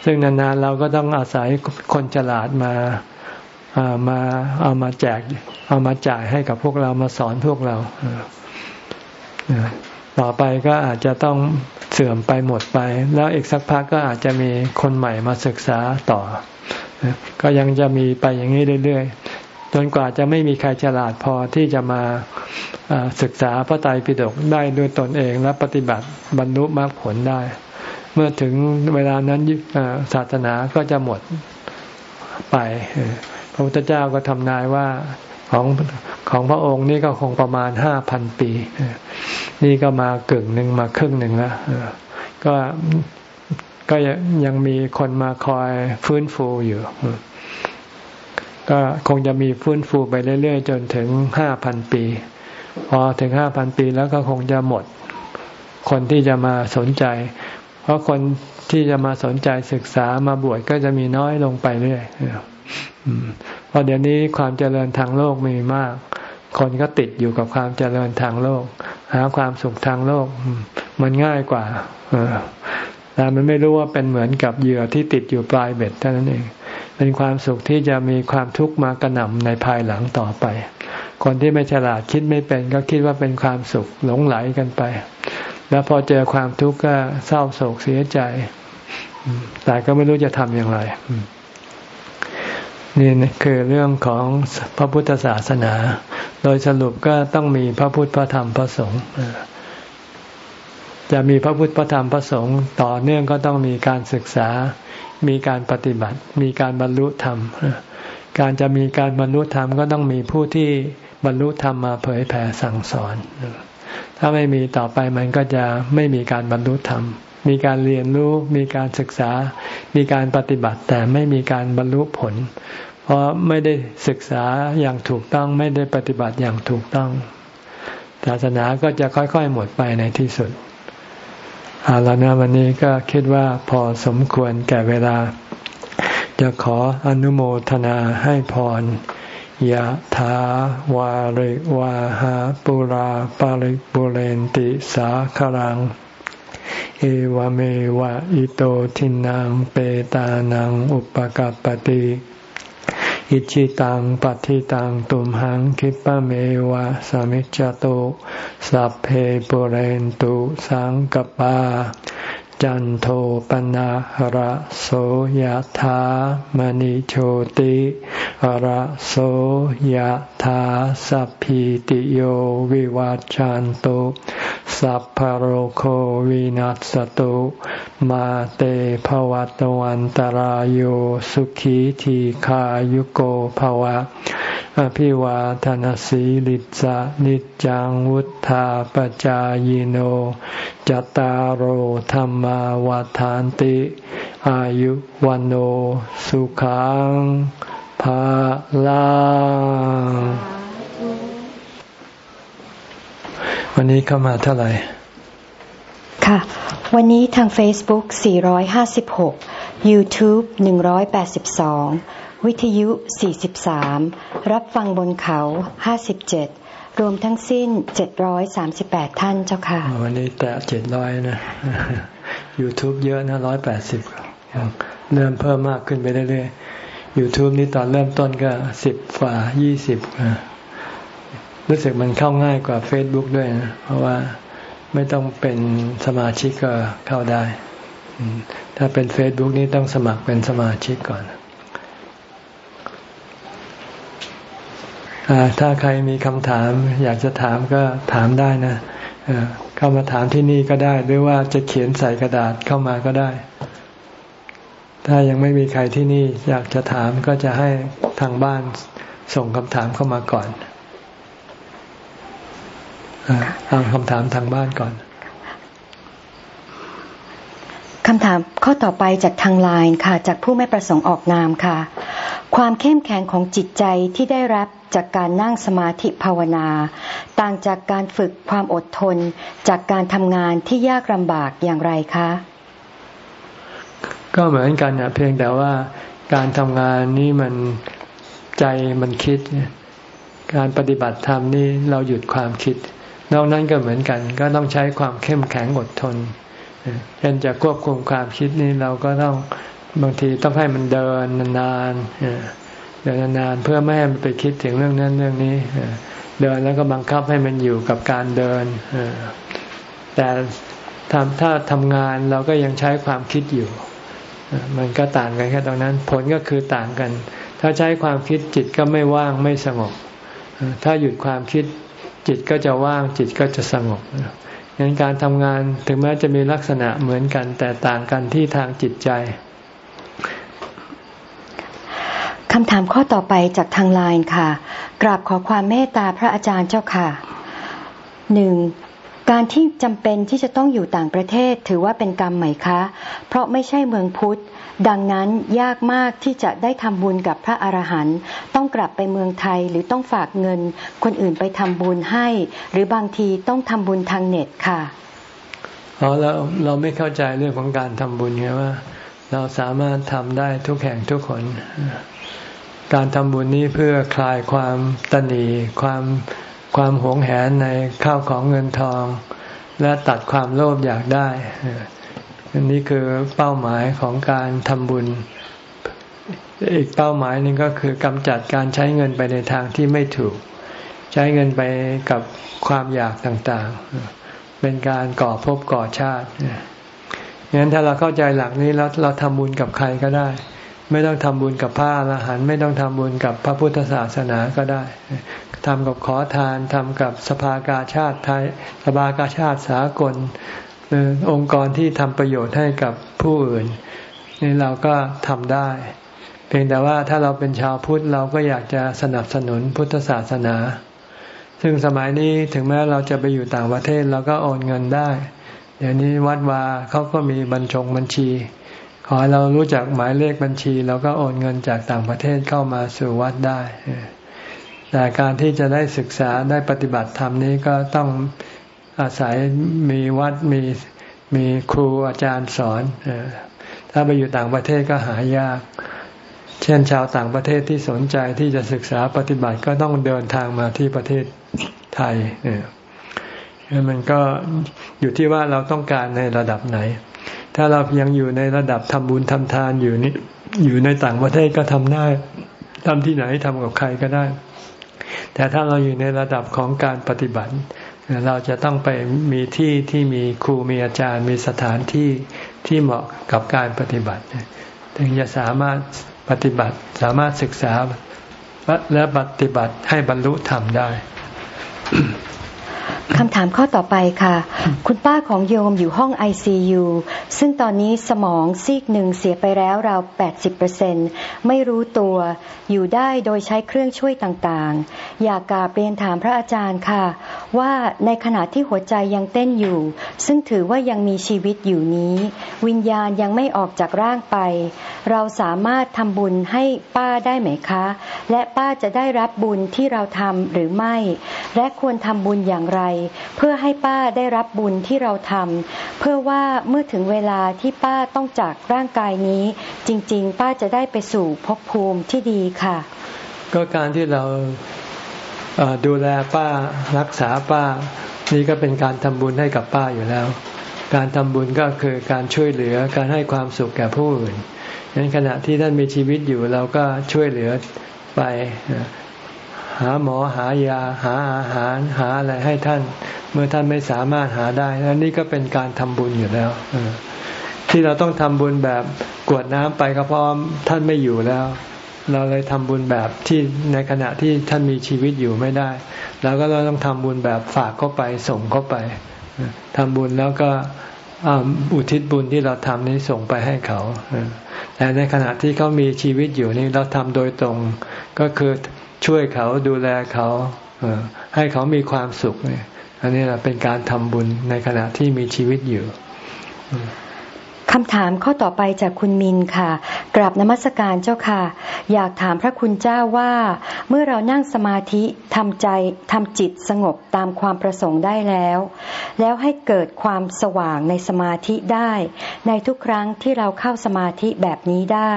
ซึ่งนานๆเราก็ต้องอาศัยคนฉลาดมาามาเอามาแจก เอามาจ่ายให้กับพวกเรามาสอนพวกเรา ต่อไปก็อาจจะต้องเสื่อมไปหมดไป แล้วอีกสักพักก็อาจจะมีคนใหม่มาศึกษาต่อ ก็ยังจะมีไปอย่างนี้เรื่อยๆจนกว่าจะไม่มีใครฉลาดพอที่จะมาศึกษาพระไตรปิฎกได้ด้วยตนเองและปฏิบัติบรรลุมรรคผลได้ เมื่อถึงเวลานั้นศาสนาก็จะหมดไปพระพุทธเจ้าก็ทำนายว่า ของของพระองค์นี่ก็คงประมาณห้าพันปี นี่ก็มากึ่งหนึ่งมาครึ่งหนึ่งแล้วก็ก็ยังมีคนมาคอยฟื้นฟูอยู่ ก็คงจะมีฟื้นฟูไปเรื่อยๆ จนถึงห้าพันปี พอถึงห้าพันปีแล้วก็คงจะหมด คนที่จะมาสนใจ เพราะคนที่จะมาสนใจศึกษามาบวชก็จะมีน้อยลงไปเรื่อย ราะเดี๋ยวนี้ความเจริญทางโลกมีมาก คนก็ติดอยู่กับความเจริญทางโลก หาความสุขทางโลก มันง่ายกว่าแต่มันไม่รู้ว่าเป็นเหมือนกับเหยื่อที่ติดอยู่ปลายเบ็ดเท่านั้นเอง เป็นความสุขที่จะมีความทุกข์มากระหน่ำในภายหลังต่อไป คนที่ไม่ฉลาดคิดไม่เป็น ก็คิดว่าเป็นความสุขหลงไหลกันไป แล้วพอเจอความทุกข์ก็เศร้าโศกเสียใจ แต่ก็ไม่รู้จะทำอย่างไร นี่คือเรื่องของพระพุทธศาสนา โดยสรุปก็ต้องมีพระพุทธพระธรรมพระสงฆ์จะมีพระพุทธพระธรรมพระสงฆ์ต่อเนื่องก็ต้องมีการศึกษา มีการปฏิบัติ มีการบรรลุธรรม การจะมีการบรรลุธรรมก็ต้องมีผู้ที่บรรลุธรรมมาเผยแผ่สั่งสอน ถ้าไม่มีต่อไปมันก็จะไม่มีการบรรลุธรรม มีการเรียนรู้ มีการศึกษา มีการปฏิบัติ แต่ไม่มีการบรรลุผล เพราะไม่ได้ศึกษาอย่างถูกต้องไม่ได้ปฏิบัติอย่างถูกต้อง ศาสนาก็จะค่อยๆหมดไปในที่สุดเอาละนะวันนี้ก็คิดว่าพอสมควรแก่เวลา จะขออนุโมทนาให้พรยะถาวาริวาหาปุราปาริปุเรนติสาครัง เอวเมวะอิโตทินังเปตานังอุปกัรปติอิชิตังปัฏิตังตุมหังคิปะเมวะสมิจจโตสัพเพปุเรนตุสังกปา จันโทปนะหระโสยธามณิโชติหระโสยธาสัพพิติโยวิวัจจันตุสัพพโรโควินัสตุ มาเตภวัตวันตารโยสุขีทีขายุโกภวะ อภิวาทนสีลิสะนิจังวุธาปจายโนจตารโธรรมวาทานติ อายุวันโอสุขังภาลังวันนี้เข้ามาเท่าไหร่ ค่ะ วันนี้ทาง Facebook 456 YouTube 182 วิทยุ 43 รับฟังบนเขา 57รวมทั้งสิ้น 738 ท่านเจ้าค่ะ วันนี้แตะ700 นะ YouTube เยอะนะ180เริ่มเพิ่มมากขึ้นไปเรื่อยๆ YouTube นี่ตอนเริ่มต้นก็10กว่า20รู้สึกมันเข้าง่ายกว่า Facebook ด้วยนะ เพราะว่าไม่ต้องเป็นสมาชิกก็เข้าได้ ถ้าเป็น Facebook นี่ต้องสมัครเป็นสมาชิกก่อนอถ้าใครมีคำถามอยากจะถามก็ถามได้นะ เข้ามาถามที่นี่ก็ได้ หรือว่าจะเขียนใส่กระดาษเข้ามาก็ได้ ถ้ายังไม่มีใครที่นี่อยากจะถามก็จะให้ทางบ้านส่งคำถามเข้ามาก่อนเอาคำถามทางบ้านก่อน คำถามข้อต่อไปจากทางไลน์ค่ะ จากผู้ไม่ประสงค์ออกนามค่ะ ความเข้มแข็งของจิตใจที่ได้รับจากการนั่งสมาธิภาวนา ต่างจากการฝึกความอดทน จากการทำงานที่ยากลำบากอย่างไรคะ ก็เหมือนกันนะเพียงแต่ว่าการทำงานนี่มันใจมันคิด การปฏิบัติธรรมนี่เราหยุดความคิด นอกนั้นก็เหมือนกัน ก็ต้องใช้ความเข้มแข็งอดทน เช่นจะควบคุมความคิดนี้เราก็ต้องบางทีต้องให้มันเดินนานๆเดินนานๆเพื่อไม่ให้มันไปคิดถึงเรื่องนั้นเรื่องนี้ เดินแล้วก็บังคับให้มันอยู่กับการเดินแต่ถ้าทำงานเราก็ยังใช้ความคิดอยู่ มันก็ต่างกันแค่ตรงนั้น ผลก็คือต่างกัน ถ้าใช้ความคิดจิตก็ไม่ว่างไม่สงบ ถ้าหยุดความคิดจิตก็จะว่างจิตก็จะสงบ งั้นการทำงานถึงแม้จะมีลักษณะเหมือนกัน แต่ต่างกันที่ทางจิตใจคำถามข้อต่อไปจากทางไลน์ค่ะ กราบขอความเมตตาพระอาจารย์เจ้าค่ะหนึ่งการที่จำเป็นที่จะต้องอยู่ต่างประเทศถือว่าเป็นกรรมไหมคะ เพราะไม่ใช่เมืองพุทธ ดังนั้นยากมากที่จะได้ทำบุญกับพระอรหันต์ต้องกลับไปเมืองไทยหรือต้องฝากเงิน คนอื่นไปทำบุญให้ หรือบางทีต้องทำบุญทางเน็ตค่ะอ๋อเราเราไม่เข้าใจเรื่องของการทำบุญไงว่า เราสามารถทำได้ทุกแห่งทุกคน การทำบุญนี้เพื่อคลายความตนีความความหวงแหนในข้าวของเงินทอง และตัดความโลภอยากได้ อันนี้คือเป้าหมายของการทำบุญ อีกเป้าหมายหนึ่งก็คือกำจัดการใช้เงินไปในทางที่ไม่ถูก ใช้เงินไปกับความอยากต่างๆ เป็นการก่อภพก่อชาติงั้นถ้าเราเข้าใจหลักนี้แล้วเราทำบุญกับใครก็ได้ ไม่ต้องทำบุญกับพระอรหันต์ไม่ต้องทำบุญกับพระพุทธศาสนาก็ได้ทำกับขอทานทำกับสภากาชาติไทยสภากาชาติสากล องค์กรที่ทำประโยชน์ให้กับผู้อื่น นี่เราก็ทำได้ เพียงแต่ว่าถ้าเราเป็นชาวพุทธเราก็อยากจะสนับสนุนพุทธศาสนา ซึ่งสมัยนี้ถึงแม้เราจะไปอยู่ต่างประเทศเราก็โอนเงินได้ เดี๋ยวนี้วัดวาเขาก็มีบัญชงบัญชี ขอให้เรารู้จักหมายเลขบัญชีเราก็โอนเงินจากต่างประเทศเข้ามาสู่วัดได้แต่การที่จะได้ศึกษาได้ปฏิบัติธรรมนี้ก็ต้อง อาศัยมีวัดมีมีครูอาจารย์สอนถ้าไปอยู่ต่างประเทศก็หายาก เช่นชาวต่างประเทศที่สนใจที่จะศึกษาปฏิบัติก็ต้องเดินทางมาที่ประเทศไทยเนี่ยมันก็อยู่ที่ว่าเราต้องการในระดับไหน ถ้าเรายังอยู่ในระดับทำบุญทำทานอยู่นี่อยู่ในต่างประเทศก็ทำได้ทำที่ไหนทำกับใครก็ได้ แต่ถ้าเราอยู่ในระดับของการปฏิบัติ เราจะต้องไปมีที่ที่มีครูมีอาจารย์มีสถานที่ที่เหมาะกับการปฏิบัติถึงจะสามารถปฏิบัติสามารถศึกษาและปฏิบัติให้บรรลุธรรมได้ คำถามข้อต่อไปค่ะ คุณป้าของโยมอยู่ห้อง ICU ซึ่งตอนนี้สมองซีกหนึ่งเสียไปแล้วราว 80%ไม่รู้ตัว อยู่ได้โดยใช้เครื่องช่วยต่างๆ อยากกราบเรียนถามพระอาจารย์ค่ะ ว่าในขณะที่หัวใจยังเต้นอยู่ ซึ่งถือว่ายังมีชีวิตอยู่นี้ วิญญาณยังไม่ออกจากร่างไป เราสามารถทำบุญให้ป้าได้ไหมคะ และป้าจะได้รับบุญที่เราทำหรือไม่ และควรทำบุญอย่างไรเพื่อให้ป้าได้รับบุญที่เราทำเพื่อว่าเมื่อถึงเวลาที่ป้าต้องจากร่างกายนี้ จริง ๆ ป้าจะได้ไปสู่ภพภูมิที่ดีค่ะ ก็การที่เราดูแลป้ารักษาป้า นี่ก็เป็นการทำบุญให้กับป้าอยู่แล้ว การทำบุญก็คือการช่วยเหลือการให้ความสุขแก่ผู้อื่นในขณะที่ท่านมีชีวิตอยู่เราก็ช่วยเหลือไป หาหมอหายาหาอาหารหาอะไรให้ท่าน เมื่อท่านไม่สามารถหาได้แล้วนี่ก็เป็นการทำบุญอยู่แล้วที่เราต้องทำบุญแบบกวดน้ำไปก็เพราะท่านไม่อยู่แล้ว เราเลยทำบุญแบบที่ในขณะที่ท่านมีชีวิตอยู่ไม่ได้เราก็เราต้องทำบุญแบบฝากเข้าไปส่งเข้าไปทำบุญแล้วก็อุทิศบุญที่เราทำนี้ส่งไปให้เขาแต่ในขณะที่เขามีชีวิตอยู่นี่เราทำโดยตรง ก็คือ ช่วยเขาดูแลเขาให้เขามีความสุขเนี่ยอันนี้เป็นการทำบุญในขณะที่มีชีวิตอยู่ คำถามข้อต่อไปจากคุณมินค่ะ กราบนมัสการเจ้าค่ะ อยากถามพระคุณเจ้าว่า เมื่อเรานั่งสมาธิทำใจทำจิตสงบตามความประสงค์ได้แล้ว แล้วให้เกิดความสว่างในสมาธิได้ ในทุกครั้งที่เราเข้าสมาธิแบบนี้ได้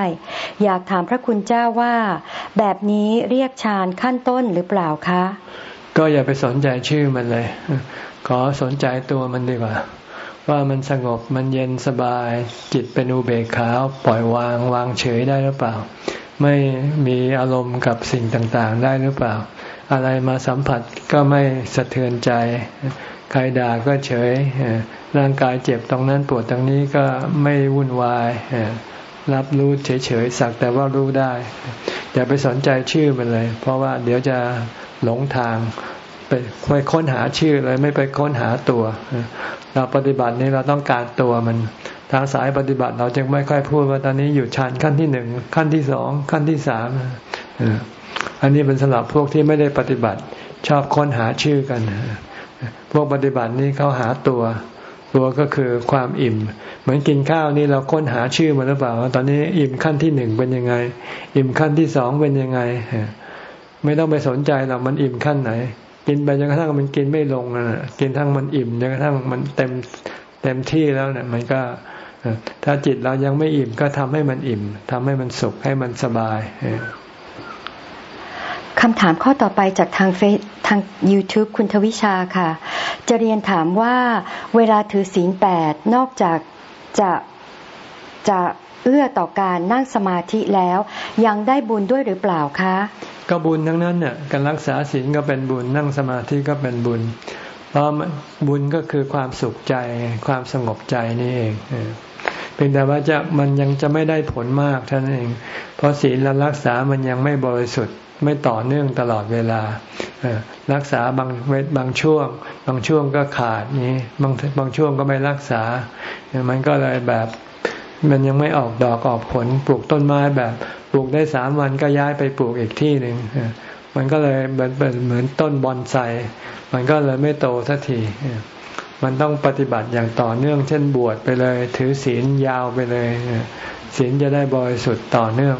อยากถามพระคุณเจ้าว่า แบบนี้เรียกฌานขั้นต้นหรือเปล่าคะ ก็อย่าไปสนใจชื่อมันเลย ขอสนใจตัวมันดีกว่า ว่ามันสงบมันเย็นสบาย จิตเป็นอุเบกขาปล่อยวางวางเฉยได้หรือเปล่า ไม่มีอารมณ์กับสิ่งต่างๆ ได้หรือเปล่า อะไรมาสัมผัสก็ไม่สะเทือนใจ ใครด่าก็เฉย ร่างกายเจ็บตรงนั้นปวดตรงนี้ก็ไม่วุ่นวาย รับรู้เฉยๆสักแต่ว่ารู้ได้อย่าไปสนใจชื่อมันเลย เพราะว่าเดี๋ยวจะหลงทาง ไปไปค้นหาชื่อเลยไม่ไปค้นหาตัว เราปฏิบัตินี้เราต้องการตัวมัน ทางสายปฏิบัติเราจึงไม่ค่อยพูดว่าตอนนี้อยู่ชั้นขั้นที่หนึ่งขั้นที่สองขั้นที่สามอันนี้เป็นสำหรับพวกที่ไม่ได้ปฏิบัติ ชอบค้นหาชื่อกัน พวกปฏิบัตินี้เขาหาตัวตัวก็คือความอิ่ม เหมือนกินข้าวนี่เราค้นหาชื่อมาหรือเปล่าว่า ตอนนี้อิ่มขั้นที่หนึ่งเป็นยังไง อิ่มขั้นที่สองเป็นยังไง ไม่ต้องไปสนใจหรอกมันอิ่มขั้นไหน กินไปจนกระทั่งมันกินไม่ลงนะกินทั้งมันอิ่มจนกระทั่งมันเต็มเต็มที่แล้วเนี่ยมันก็ถ้าจิตเรายังไม่อิ่มก็ทำให้มันอิ่มทำให้มันสุขให้มันสบายคำถามข้อต่อไปจากทางเฟซทาง YouTube คุณทวิชาค่ะ จะเรียนถามว่าเวลาถือศีลแปดนอกจากจะจะเอื้อต่อการนั่งสมาธิแล้ว ยังได้บุญด้วยหรือเปล่าคะ ก็บุญทั้งนั้นเนี่ยการรักษาศีลก็เป็นบุญนั่งสมาธิก็เป็นบุญ เพราะบุญก็คือความสุขใจความสงบใจนี่เองเพียงแต่ว่าจะมันยังจะไม่ได้ผลมากเท่านั้นเอง เพราะศีลรารักษามันยังไม่บริสุทธิ์ไม่ต่อเนื่องตลอดเวลารักษาบางเวทบางช่วง บางช่วงก็ขาดนี้บางบางช่วงก็ไม่รักษา มันก็เลยแบบ มันยังไม่ออกดอกออกผลปลูกต้นไม้แบบ ปลูกได้สามวันก็ย้ายไปปลูกอีกที่หนึ่งมันก็เลยเหมือนเหมือนต้นบอนไซมันก็เลยไม่โตสักทีมันต้องปฏิบัติอย่างต่อเนื่อง เช่นบวชไปเลย ถือศีลยาวไปเลยศีลจะได้บริสุทธิ์ต่อเนื่อง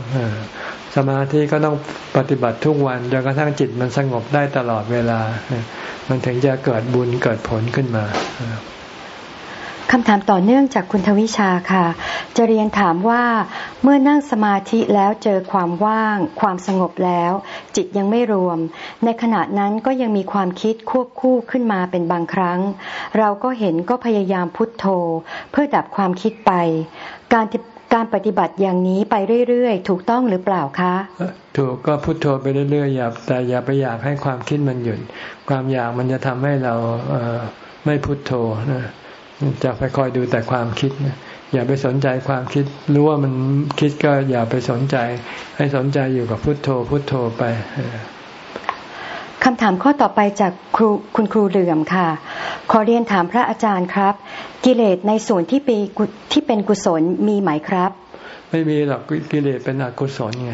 สมาธิก็ต้องปฏิบัติทุกวันจนกระทั่งจิตมันสงบได้ตลอดเวลา มันถึงจะเกิดบุญเกิดผลขึ้นมา คำถามต่อเนื่องจากคุณทวิชาค่ะ จะเรียนถามว่า เมื่อนั่งสมาธิแล้วเจอความว่าง ความสงบแล้ว จิตยังไม่รวม ในขณะนั้นก็ยังมีความคิดควบคู่ขึ้นมาเป็นบางครั้ง เราก็เห็นก็พยายามพุทโธ เพื่อดับความคิดไป การการปฏิบัติอย่างนี้ไปเรื่อยๆ ถูกต้องหรือเปล่าคะ ถูกก็พุทโธไปเรื่อยๆอย่าแต่อย่าไปอยากให้ความคิดมันหยุด ความอยากมันจะทำให้เราไม่พุทโธนะ จะไปคอยดูแต่ความคิดอย่าไปสนใจความคิด รู้ว่ามันคิดก็อย่าไปสนใจ ให้สนใจอยู่กับพุทโธ พุทโธไปคำถามข้อต่อไปจากครูคุณครูเหลื่อมค่ะ ขอเรียนถามพระอาจารย์ครับ กิเลสในส่วนที่เป็นที่เป็นกุศลมีไหมครับ ไม่มีหรอกกิเลสเป็นอกุศลไง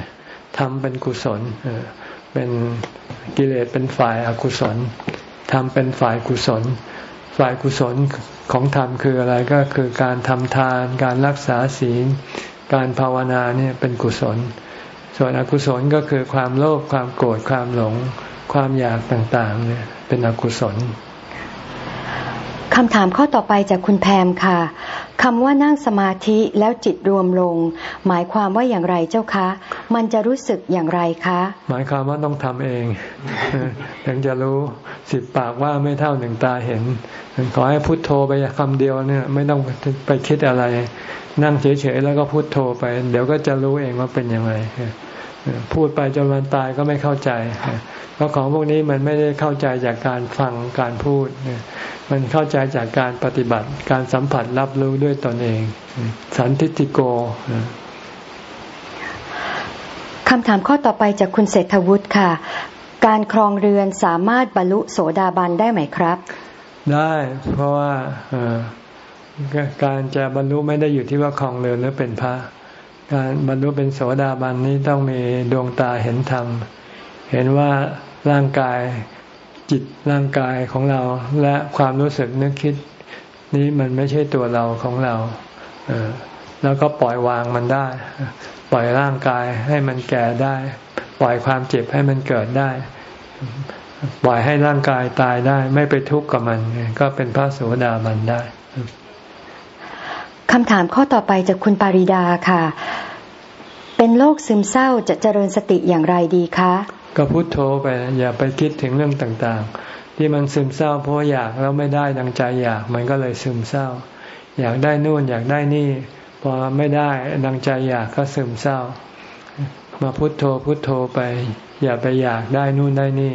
ทำเป็นกุศลเป็นกิเลสเป็นฝ่ายอากุศลทำเป็นฝ่ายกุศล ฝ่ายกุศลของธรรมคืออะไรก็คือการทำทาน การรักษาศีล การภาวนาเนี่ยเป็นกุศล ส่วนอกุศลก็คือความโลภความโกรธความหลง ความอยากต่างๆเนี่ยเป็นอกุศล คำถามข้อต่อไปจากคุณแพมค่ะคำว่านั่งสมาธิแล้วจิตรวมลง หมายความว่าอย่างไรเจ้าคะ มันจะรู้สึกอย่างไรคะ หมายความว่าต้องทำเองถึงจะรู้สิบปากว่าไม่เท่าหนึ่งตาเห็น ขอให้พุโทโธไปคำเดียวเนี่ย ไม่ต้องไปคิดอะไร นั่งเฉยๆแล้วก็พุโทโธไป เดี๋ยวก็จะรู้เองว่าเป็นยังไงพูดไปจนวันตายก็ไม่เข้าใจ เพราะของพวกนี้มันไม่ได้เข้าใจจากการฟังการพูด มันเข้าใจจากการปฏิบัติการสัมผัสรับรู้ด้วยตนเอง สันติติโกคำถามข้อต่อไปจากคุณเศรษฐวุฒิค่ะ การครองเรือนสามารถบรรลุโสดาบันได้ไหมครับ ได้เพราะว่าการจะบรรลุไม่ได้อยู่ที่ว่าครองเรือนหรือเป็นพระ การบรรลุเป็นโสดาบันนี้ต้องมีดวงตาเห็นธรรม เห็นว่าร่างกาย จิตร่างกายของเราและความรู้สึกนึกคิด นี้มันไม่ใช่ตัวเราของเราแล้วก็ปล่อยวางมันได้ ปล่อยร่างกายให้มันแก่ได้ ปล่อยความเจ็บให้มันเกิดได้ ปล่อยให้ร่างกายตายได้ ไม่ไปทุกข์กับมัน ก็เป็นพระโสดาบันได้คำถามข้อต่อไปจากคุณปาริดาค่ะ เป็นโรคซึมเศร้าจะเจริญสติอย่างไรดีคะ ก็พุโทโธไปอย่าไปคิดถึงเรื่องต่างๆ ที่มันซึมเศร้าเพราะอยากแล้วไม่ได้ดังใจอยากมันก็เลยซึมเศร้า อยากได้นู่นอยากได้นี่พอไม่ได้ดังใจอยากก็ซึมเศร้า มาพุโทโธพุโทโธไป อย่าไปอยากได้นู่นได้นี่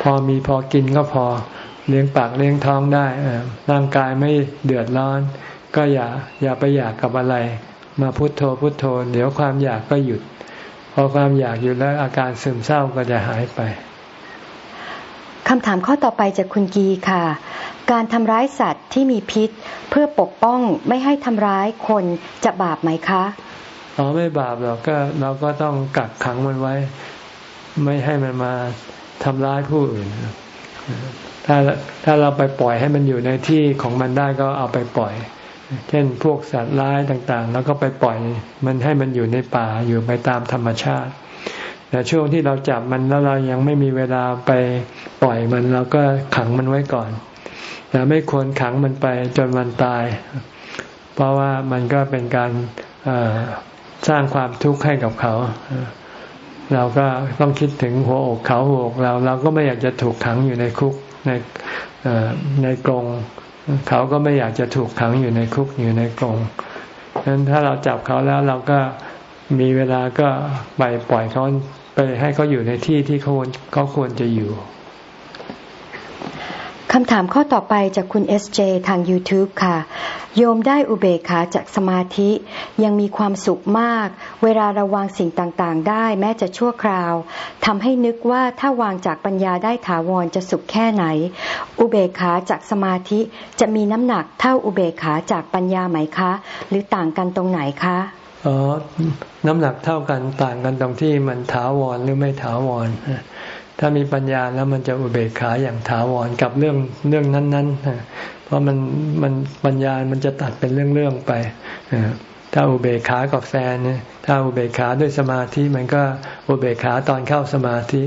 พอมีพอกินก็พอเลี้ยงปากเลี้ยงท้องได้ร่างกายไม่เดือดร้อน ก็อย่าอย่าไปอยากกับอะไร มาพุโทโธพุโทโธ เดี๋ยวความอยากก็หยุด อความอยากหยุดแล้วอาการซึมเศร้าก็จะหายไปคำถามข้อต่อไปจากคุณกีค่ะ การทำร้ายสัตว์ที่มีพิษเพื่อปกป้องไม่ให้ทำร้ายคนจะบาปไหมคะอ๋อไม่บาปหรอกก็เราก็ต้องกักขังมันไว้ ไม่ให้มันมาทำร้ายผู้อื่น ถ้าถ้าเราไปปล่อยให้มันอยู่ในที่ของมันได้ก็เอาไปปล่อย เช่นพวกสัตว์ร้ายต่างๆ แล้วก็ไปปล่อยมันให้มันอยู่ในป่าอยู่ไปตามธรรมชาติแต่ช่วงที่เราจับมันแล้วเรายังไม่มีเวลาไปปล่อยมันเราก็ขังมันไว้ก่อนแต่ไม่ควรขังมันไปจนมันตาย เพราะว่ามันก็เป็นการสร้างความทุกข์ให้กับเขา เราก็ต้องคิดถึงหัวอกเขาหัวอกเรา เราก็ไม่อยากจะถูกขังอยู่ในคุกในในกรง เขาก็ไม่อยากจะถูกขังอยู่ในคุกอยู่ในกรงฉะนั้นถ้าเราจับเขาแล้วเราก็มีเวลาก็ไปปล่อยเขาไปให้เขาอยู่ในที่ที่เขาเขาควรจะอยู่ คำถามข้อต่อไปจากคุณเอสเจทาง YouTube ค่ะ โยมได้อุเบกขาจากสมาธิ ยังมีความสุขมาก เวลาระวางสิ่งต่างๆ ได้แม้จะชั่วคราวทำให้นึกว่าถ้าวางจากปัญญาได้ถาวรจะสุขแค่ไหน อุเบกขาจากสมาธิจะมีน้ำหนักเท่าอุเบกขาจากปัญญาไหมคะ หรือต่างกันตรงไหนคะอ๋อน้ำหนักเท่ากันต่างกันตรงที่มันถาวรหรือไม่ถาวร ถ้ามีปัญญาแล้วมันจะอุเบกขาอย่างถาวรกับเรื่องเรื่องนั้นๆเพราะมันมันปัญญามันจะตัดเป็นเรื่องๆไปถ้าอุเบกขากับแฟนถ้าอุเบกขาด้วยสมาธิมันก็อุเบกขาตอนเข้าสมาธิ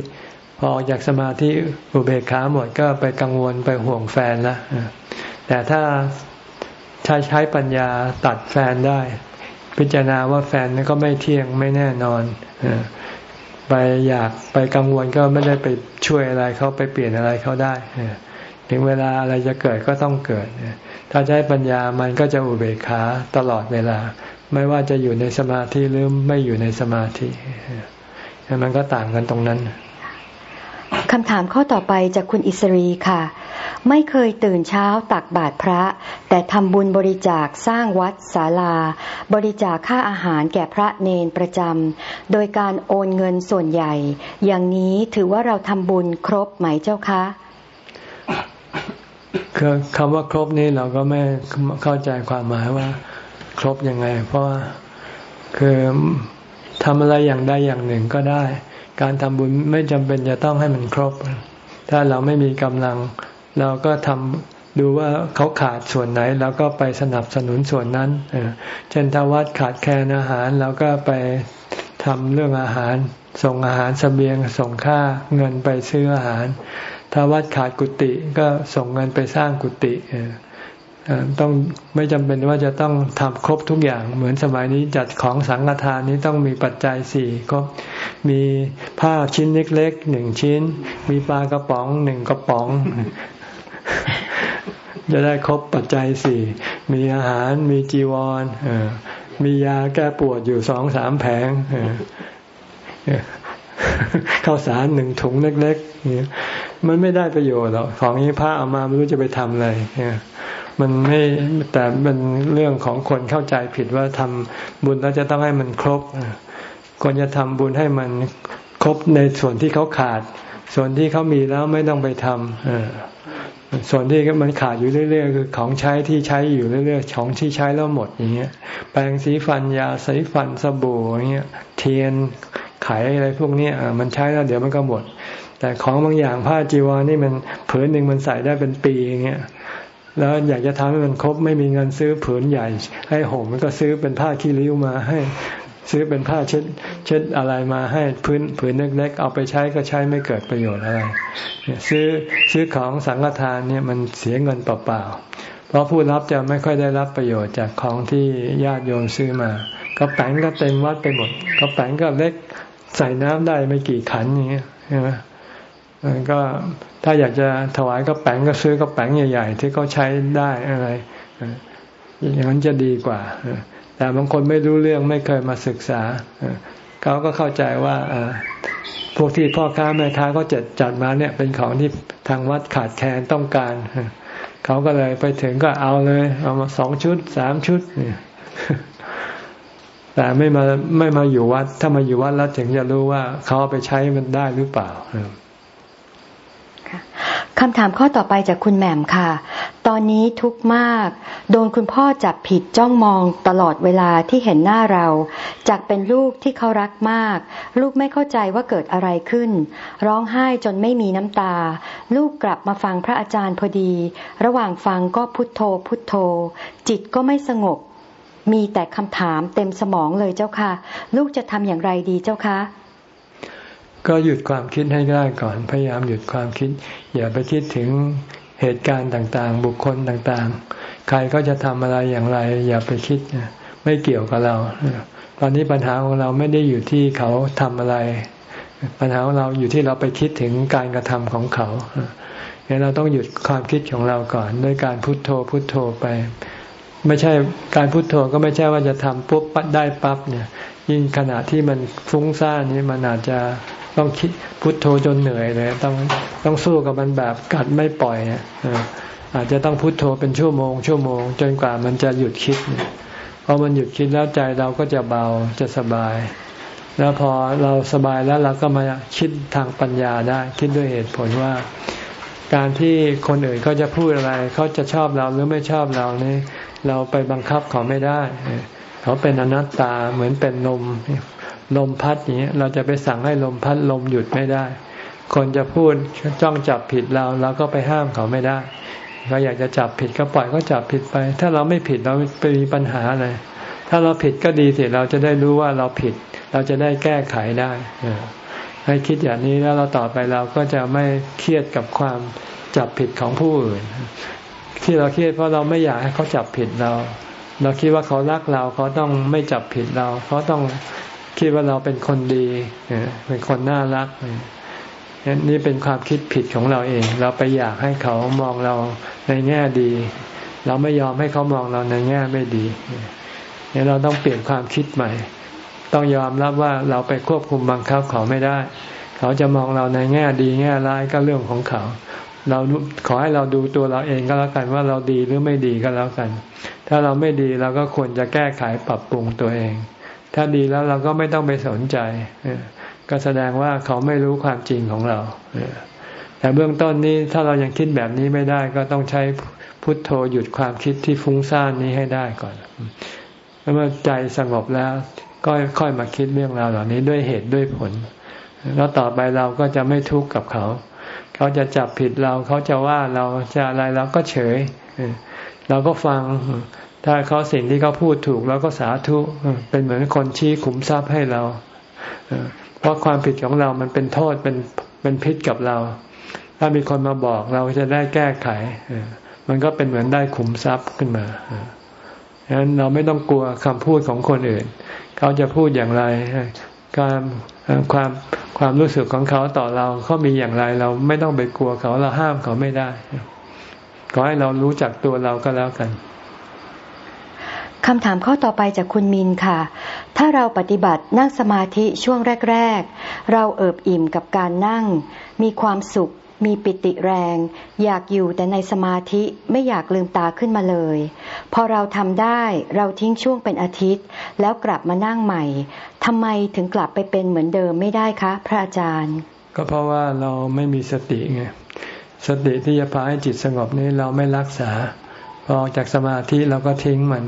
พอออกจากสมาธิอุเบกขาหมดก็ไปกังวลไปห่วงแฟนละแต่ถ้าใช้ใช้ปัญญาตัดแฟนได้ พิจารณาว่าแฟนนี่ก็ไม่เที่ยงไม่แน่นอน ไปอยากไปกังวลก็ไม่ได้ไปช่วยอะไรเขาไปเปลี่ยนอะไรเขาได้ถึงเวลาอะไรจะเกิดก็ต้องเกิด ถ้าใช้ปัญญามันก็จะอุเบกขาตลอดเวลา ไม่ว่าจะอยู่ในสมาธิหรือไม่อยู่ในสมาธิ มันก็ต่างกันตรงนั้น คำถามข้อต่อไปจากคุณอิสรีค่ะ ไม่เคยตื่นเช้าตักบาตรพระ แต่ทำบุญบริจาคสร้างวัดศาลา บริจาคค่าอาหารแก่พระเนนประจำโดยการโอนเงินส่วนใหญ่ อย่างนี้ถือว่าเราทำบุญครบไหมเจ้าคะคือคำว่าครบนี้เราก็ไม่เข้าใจความหมายว่า ครบยังไง เพราะว่าคือทำอะไรอย่างใดอย่างหนึ่งก็ได้ การทำบุญไม่จำเป็นจะต้องให้มันครบ ถ้าเราไม่มีกำลัง เราก็ทำดูว่าเขาขาดส่วนไหนเราก็ไปสนับสนุนส่วนนั้นเช่นถ้าวัดขาดแคลนอาหารเราก็ไปทำเรื่องอาหาร ส่งอาหารสเสบียงส่งค่าเงินไปซื้ออาหาร ถ้าวัดขาดกุฏิก็ส่งเงินไปสร้างกุฏิ ต้องไม่จำเป็นว่าจะต้องทำครบทุกอย่างเหมือนสมัยนี้จัดของสังฆทานนี้ต้องมีปัจจัยสี่ครบมีผ้าชิ้นเล็กๆหนึ่งชิ้น มีปลากระป๋องหนึ่งกระป๋อง จะได้ครบปัจจัยสี่มีอาหารมีจีวรมียาแก้ปวดอยู่สองสามแผงข้าวสารหนึ่งถุงเล็กๆมันไม่ได้ประโยชน์หรอกของนี้พระเอามาไม่รู้จะไปทำอะไร มันไม่แต่เป็นเรื่องของคนเข้าใจผิดว่าทำบุญแล้วจะต้องให้มันครบควรจะทำบุญให้มันครบในส่วนที่เขาขาด ส่วนที่เขามีแล้วไม่ต้องไปทำส่วนที่มันขาดอยู่เรื่อย ๆ คือของใช้ที่ใช้อยู่เรื่อยๆของที่ใช้แล้วหมดอย่างเงี้ยแปรงสีฟันยาสีฟันสบู่อย่างเงี้ยเทียนไขอะไรพวกนี้มันใช้แล้วเดี๋ยวมันก็หมด แต่ของบางอย่างผ้าจีวรนี่มันผืนหนึ่งมันใส่ได้เป็นปีอย่างเงี้ย แล้วอยากจะทำให้มันครบไม่มีเงินซื้อผืนใหญ่ ให้ห่มก็ซื้อเป็นผ้าคีริ้วมาให้ ซื้อเป็นผ้าเช็ด เช็ดอะไรมาให้พื้นผืนเล็กๆเอาไปใช้ก็ใช้ไม่เกิดประโยชน์อะไรซื้อซื้อของสังฆทานเนี่ยมันเสียเงินเปล่าๆเพราะผู้รับจะไม่ค่อยได้รับประโยชน์จากของที่ญาติโยมซื้อมาก็แป้งก็เต็มวัดไปหมดก็แป้งก็เล็กใส่น้ำได้ไม่กี่ขันอย่างเงี้ยใช่ไหม ก็ถ้าอยากจะถวายก็แปงก็ซื้อก็แปงใหญ่ ๆ ที่เขาใช้ได้อะไร อย่างนั้นจะดีกว่า แต่บางคนไม่รู้เรื่องไม่เคยมาศึกษา เขาก็เข้าใจว่าพวกที่พ่อค้าแม่ค้าก็จัดจัดมาเนี่ยเป็นของที่ทางวัดขาดแคลนต้องการ เขาก็เลยไปถึงก็เอาเลย เอามาสองชุดสามชุดแต่ไม่มาไม่มาอยู่วัด ถ้ามาอยู่วัดแล้วถึงจะรู้ว่าเขาเอาไปใช้มันได้หรือเปล่า คำถามข้อต่อไปจากคุณแหม่มค่ะ ตอนนี้ทุกข์มาก โดนคุณพ่อจับผิดจ้องมองตลอดเวลาที่เห็นหน้าเรา จากเป็นลูกที่เขารักมาก ลูกไม่เข้าใจว่าเกิดอะไรขึ้น ร้องไห้จนไม่มีน้ำตา ลูกกลับมาฟังพระอาจารย์พอดี ระหว่างฟังก็พุทโธ พุทโธ จิตก็ไม่สงบ มีแต่คำถามเต็มสมองเลยเจ้าค่ะ ลูกจะทำอย่างไรดีเจ้าคะ ก็หยุดความคิดให้ได้ก่อน พยายามหยุดความคิด อย่าไปคิดถึงเหตุการณ์ต่างๆ บุคคลต่างๆ ใครก็จะทำอะไรอย่างไร อย่าไปคิดไม่เกี่ยวกับเรา ตอนนี้ปัญหาของเราไม่ได้อยู่ที่เขาทำอะไร ปัญหาของเราอยู่ที่เราไปคิดถึงการกระทำของเขาเนี่ยเราต้องหยุดความคิดของเราก่อน ด้วยการพุโทโธพุโทโธไป ไม่ใช่การพุโทโธก็ไม่ใช่ว่าจะทำปุ๊บได้ปั๊บเนี่ย ยิ่งขณะที่มันฟุ้งซ่านนี้มันอาจจะ ต้องคิดพุทโธจนเหนื่อยเลยต้องต้องสู้กับมันแบบกัดไม่ปล่อยอาจจะต้องพุทโธเป็นชั่วโมง ชั่วโมง จนกว่ามันจะหยุดคิดพอมันหยุดคิดแล้วใจเราก็จะเบาจะสบาย แล้วพอเราสบายแล้วเราก็มาคิดทางปัญญาได้ คิดด้วยเหตุผลว่า การที่คนอื่นเขาจะพูดอะไรเขาจะชอบเราหรือไม่ชอบเรานี่เราไปบังคับเขาไม่ได้ เขาเป็นอนัตตาเหมือนเป็นนม ลมพัดอย่างนี้เราจะไปสั่งให้ลมพัดลมหยุดไม่ได้ คนจะพูดจ้องจับผิดเราเราก็ไปห้ามเขาไม่ได้เราอยากจะจับผิดก็ปล่อยก็จับผิดไป ถ้าเราไม่ผิดเราไปมีปัญหาอะไร ถ้าเราผิดก็ดีสิเราจะได้รู้ว่าเราผิด เราจะได้แก้ไขได้ให้คิดอย่างนี้แล้วเราต่อไปเราก็จะไม่เครียดกับความจับผิดของผู้อื่น ที่เราเครียดเพราะเราไม่อยากให้เขาจับผิดเรา เราคิดว่าเขารักเราเขาต้องไม่จับผิดเราเขาต้อง คิดว่าเราเป็นคนดีเป็นคนน่ารักนี่เป็นความคิดผิดของเราเอง เราไปอยากให้เขามองเราในแง่ดี เราไม่ยอมให้เขามองเราในแง่ไม่ดีเนี่ยเราต้องเปลี่ยนความคิดใหม่ ต้องยอมรับว่าเราไปควบคุมบังคับเขาไม่ได้ เขาจะมองเราในแง่ดีแง่ร้ายก็เรื่องของเขา เราขอให้เราดูตัวเราเองก็แล้วกันว่าเราดีหรือไม่ดีก็แล้วกัน ถ้าเราไม่ดีเราก็ควรจะแก้ไขปรับปรุงตัวเอง ถ้าดีแล้วเราก็ไม่ต้องไปสนใจ ก็แสดงว่าเขาไม่รู้ความจริงของเรา แต่เบื้องต้นนี้ถ้าเรายังคิดแบบนี้ไม่ได้ก็ต้องใช้พุทโธหยุดความคิดที่ฟุ้งซ่านนี้ให้ได้ก่อนเมื่อใจสงบแล้ว ก็ค่อยมาคิดเรื่องราวเหล่านี้ด้วยเหตุด้วยผล แล้วต่อไปเราก็จะไม่ทุกข์กับเขา เขาจะจับผิดเราเขาจะว่าเราจะอะไรเราก็เฉย เราก็ฟัง ถ้าเขาสิ่งที่เขาพูดถูกเราก็สาธุเป็นเหมือนคนชี้ขุมทรัพย์ให้เราเพราะความผิดของเรามันเป็นโทษเป็นเป็นพิษกับเรา ถ้ามีคนมาบอกเราจะได้แก้ไขมันก็เป็นเหมือนได้ขุมทรัพย์ขึ้นมาฉะนั้นเราไม่ต้องกลัวคำพูดของคนอื่น เขาจะพูดอย่างไรการความความรู้สึกของเขาต่อเราเขามีอย่างไร เราไม่ต้องไปกลัวเขาเราห้ามเขาไม่ได้ ขอให้เรารู้จักตัวเราก็แล้วกัน คำถามข้อต่อไปจากคุณมินค่ะ ถ้าเราปฏิบัตินั่งสมาธิช่วงแรก ๆ เราเอิบอิ่มกับการนั่ง มีความสุข มีปิติแรง อยากอยู่แต่ในสมาธิไม่อยากลืมตาขึ้นมาเลย พอเราทำได้เราทิ้งช่วงเป็นอาทิตย์ แล้วกลับมานั่งใหม่ทำไมถึงกลับไปเป็นเหมือนเดิมไม่ได้คะ พระอาจารย์ ก็เพราะว่าเราไม่มีสติไงสติที่จะพาให้จิตสงบนี้เราไม่รักษา อออกจากสมาธิเราก็ทิ้งมัน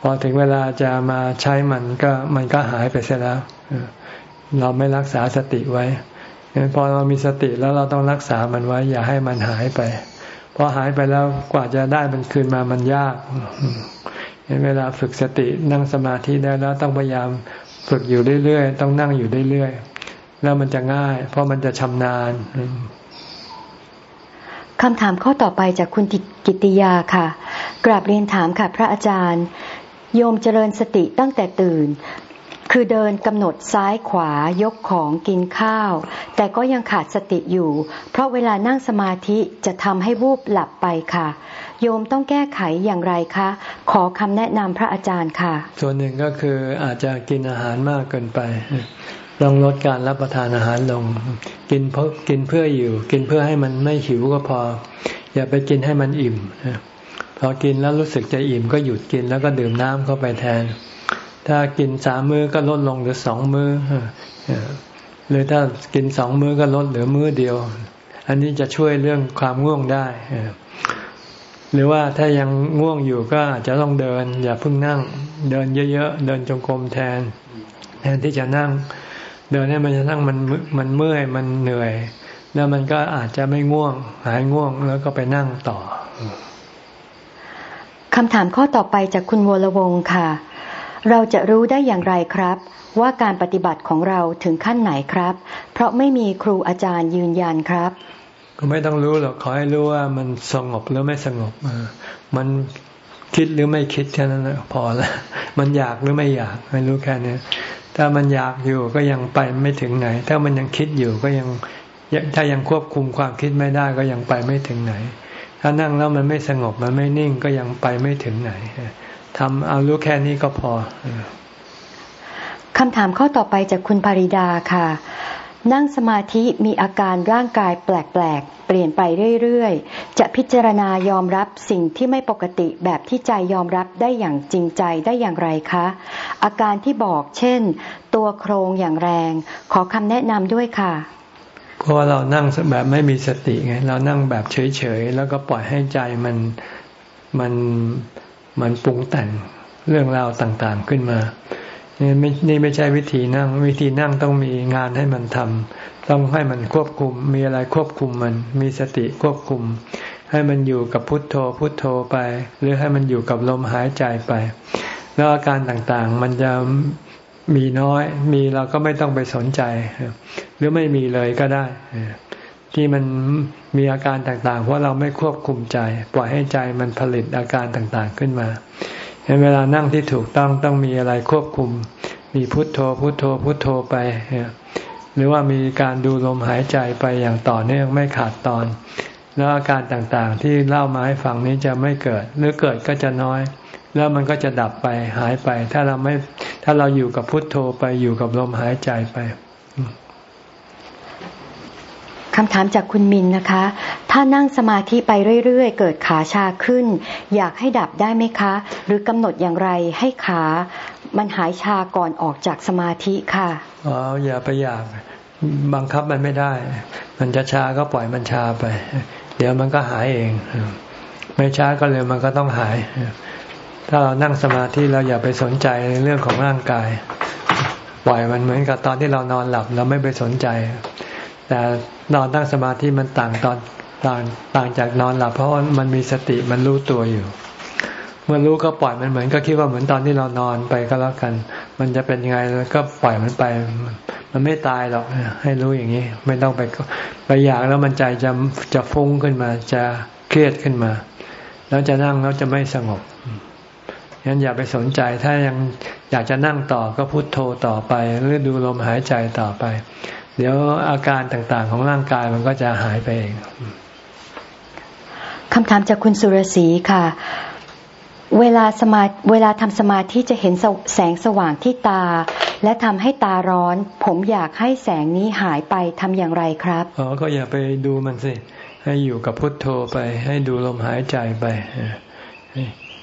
พอถึงเวลาจะมาใช้มันก็มันก็หายไปเสียแล้วเราไม่รักษาสติไว้พอเรามีสติแล้วเราต้องรักษามันไว้ อย่าให้มันหายไปพอหายไปแล้วกว่าจะได้มันคืนมามันยากเวลาฝึกสตินั่งสมาธิได้แล้วต้องพยายามฝึกอยู่เรื่อยๆ ต้องนั่งอยู่เรื่อยๆ แล้วมันจะง่าย เพราะมันจะชำนาญ คำถามข้อต่อไปจากคุณกิติยาค่ะ กราบเรียนถามค่ะพระอาจารย์ โยมเจริญสติตั้งแต่ตื่น คือเดินกำหนดซ้ายขวายกของกินข้าว แต่ก็ยังขาดสติอยู่ เพราะเวลานั่งสมาธิจะทำให้วูบหลับไปค่ะ โยมต้องแก้ไขอย่างไรคะ ขอคำแนะนำพระอาจารย์ค่ะ ส่วนหนึ่งก็คืออาจจะกินอาหารมากเกินไป ต้องลดการรับประทานอาหารลง กินเพื่อกินเพื่ออยู่ กินเพื่อให้มันไม่หิวก็พอ อย่าไปกินให้มันอิ่มพอกินแล้วรู้สึกจะอิ่มก็หยุดกินแล้วก็ดื่มน้ำเข้าไปแทน ถ้ากินสามมื้อก็ลดลงเหลือสองมื้อหรือถ้ากินสองมื้อก็ลดเหลือมื้อเดียว อันนี้จะช่วยเรื่องความง่วงได้หรือว่าถ้ายังง่วงอยู่ก็อาจจะต้องเดิน อย่าเพิ่งนั่ง เดินเยอะๆ เดินจงกรมแทน แทนที่จะนั่ง เดินให้มันจะนั่งมันมันเมื่อยมันเหนื่อย แล้วมันก็อาจจะไม่ง่วง หายง่วงแล้วก็ไปนั่งต่อคำถามข้อต่อไปจากคุณวรวงค่ะ เราจะรู้ได้อย่างไรครับ ว่าการปฏิบัติของเราถึงขั้นไหนครับ เพราะไม่มีครูอาจารย์ยืนยันครับ ก็ไม่ต้องรู้หรอกขอให้รู้ว่ามันสงบหรือไม่สงบมันคิดหรือไม่คิดแค่นั้นพอละมันอยากหรือไม่อยากให้รู้แค่นี้ ถ้ามันอยากอยู่ก็ยังไปไม่ถึงไหน ถ้ามันยังคิดอยู่ก็ยังถ้ายังควบคุมความคิดไม่ได้ก็ยังไปไม่ถึงไหน ถ้านั่งแล้วมันไม่สงบมันไม่นิ่งก็ยังไปไม่ถึงไหนทำเอารู้แค่นี้ก็พอคำถามข้อต่อไปจากคุณปริดาค่ะ นั่งสมาธิมีอาการร่างกายแปลกๆ เปลี่ยนไปเรื่อยๆ จะพิจารณายอมรับสิ่งที่ไม่ปกติแบบที่ใจยอมรับได้อย่างจริงใจได้อย่างไรคะ อาการที่บอกเช่น ตัวโครงอย่างแรง ขอคำแนะนำด้วยค่ะ เพราะว่าเรานั่งแบบไม่มีสติไง เรานั่งแบบเฉยๆ แล้วก็ปล่อยให้ใจมันมันมันปรุงแต่งเรื่องราวต่างๆขึ้นมา นี่ไม่นี่ไม่ใช่วิธีนั่ง วิธีนั่งต้องมีงานให้มันทำต้องให้มันควบคุม มีอะไรควบคุมมัน มีสติควบคุม ให้มันอยู่กับพุทโธพุทโธไป หรือให้มันอยู่กับลมหายใจไป แล้วอาการต่างๆ มันจะมีน้อย มีเราก็ไม่ต้องไปสนใจ หรือไม่มีเลยก็ได้ ที่มันมีอาการต่างๆ เพราะเราไม่ควบคุมใจ ปล่อยให้ใจมันผลิตอาการต่างๆขึ้นมา เห็นเวลานั่งที่ถูกต้องต้องมีอะไรควบคุม มีพุทโธพุทโธพุทโธไป หรือว่ามีการดูลมหายใจไปอย่างต่อเนื่องไม่ขาดตอน แล้วอาการต่างๆ ที่เล่ามาให้ฟังนี้จะไม่เกิด หรือเกิดก็จะน้อย แล้วมันก็จะดับไปหายไป ถ้าเราไม่ถ้าเราอยู่กับพุทโธไปอยู่กับลมหายใจไป คำถามจากคุณมินนะคะ ถ้านั่งสมาธิไปเรื่อยๆ เกิดขาชาขึ้น อยากให้ดับได้ไหมคะ หรือกำหนดอย่างไรให้ขา มันหายชาก่อนออกจากสมาธิค่ะอ๋ออย่าไปอยากบังคับมันไม่ได้ มันจะชาก็ปล่อยมันชาไป เดี๋ยวมันก็หายเอง ไม่ช้าก็เลยมันก็ต้องหาย ถ้าเรานั่งสมาธิเราอย่าไปสนใจในเรื่องของร่างกาย ปล่อยมันเหมือนกับตอนที่เรานอนหลับ เราไม่ไปสนใจ แต่ นอนตั้งสมาธิมันต่างตอนต่างต่างจากนอนหลับเพราะมันมีสติมันรู้ตัวอยู่ เมื่อรู้ก็ปล่อยมันเหมือนก็คิดว่าเหมือนตอนที่เรานอนไปก็แล้วกัน มันจะเป็นยังไงแล้วก็ปล่อยมันไป มันไม่ตายหรอกให้รู้อย่างนี้ ไม่ต้องไปไปอยากแล้วมันใจจะจะฟุ้งขึ้นมา จะเครียดขึ้นมา แล้วจะนั่งแล้วจะไม่สงบงั้นอย่าไปสนใจถ้ายังอยากจะนั่งต่อก็พุโทโธต่อไป หรือดูลมหายใจต่อไป เดี๋ยวอาการต่างๆของร่างกายมันก็จะหายไปเองคำถามจากคุณสุรศรีค่ะ เวลาสมาเวลาทำสมาธิจะเห็นแสงสว่างที่ตา และทำให้ตาร้อน ผมอยากให้แสงนี้หายไปทำอย่างไรครับอ๋อก็อย่าไปดูมันสิ ให้อยู่กับพุทโธไป ให้ดูลมหายใจไป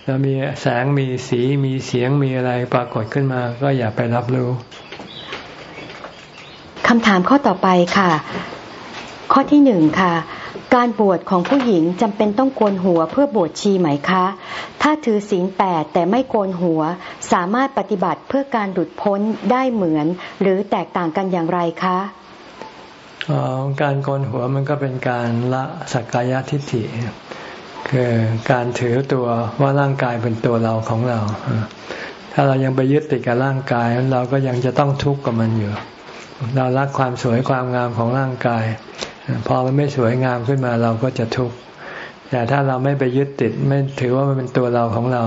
แล้วมีแสงมีสีมีเสียงมีอะไรปรากฏขึ้นมา ก็อย่าไปรับรู้ คำถามข้อต่อไปค่ะ ข้อที่หนึ่งค่ะ การบวชของผู้หญิงจำเป็นต้องโกนหัวเพื่อบวชชีไหมคะ ถ้าถือศีลแปดแต่ไม่โกนหัว สามารถปฏิบัติเพื่อการหลุดพ้นได้เหมือน หรือแตกต่างกันอย่างไรคะอการโกนหัวมันก็เป็นการละสักกายทิฏฐิ คือการถือตัวว่าร่างกายเป็นตัวเราของเรา ถ้าเรายังไปยึดติดกับร่างกาย เราก็ยังจะต้องทุกข์กับมันอยู่ เรารักความสวยความงามของร่างกาย พอมันไม่สวยงามขึ้นมาเราก็จะทุกข์แต่ถ้าเราไม่ไปยึดติด ไม่ถือว่ามันเป็นตัวเราของเรา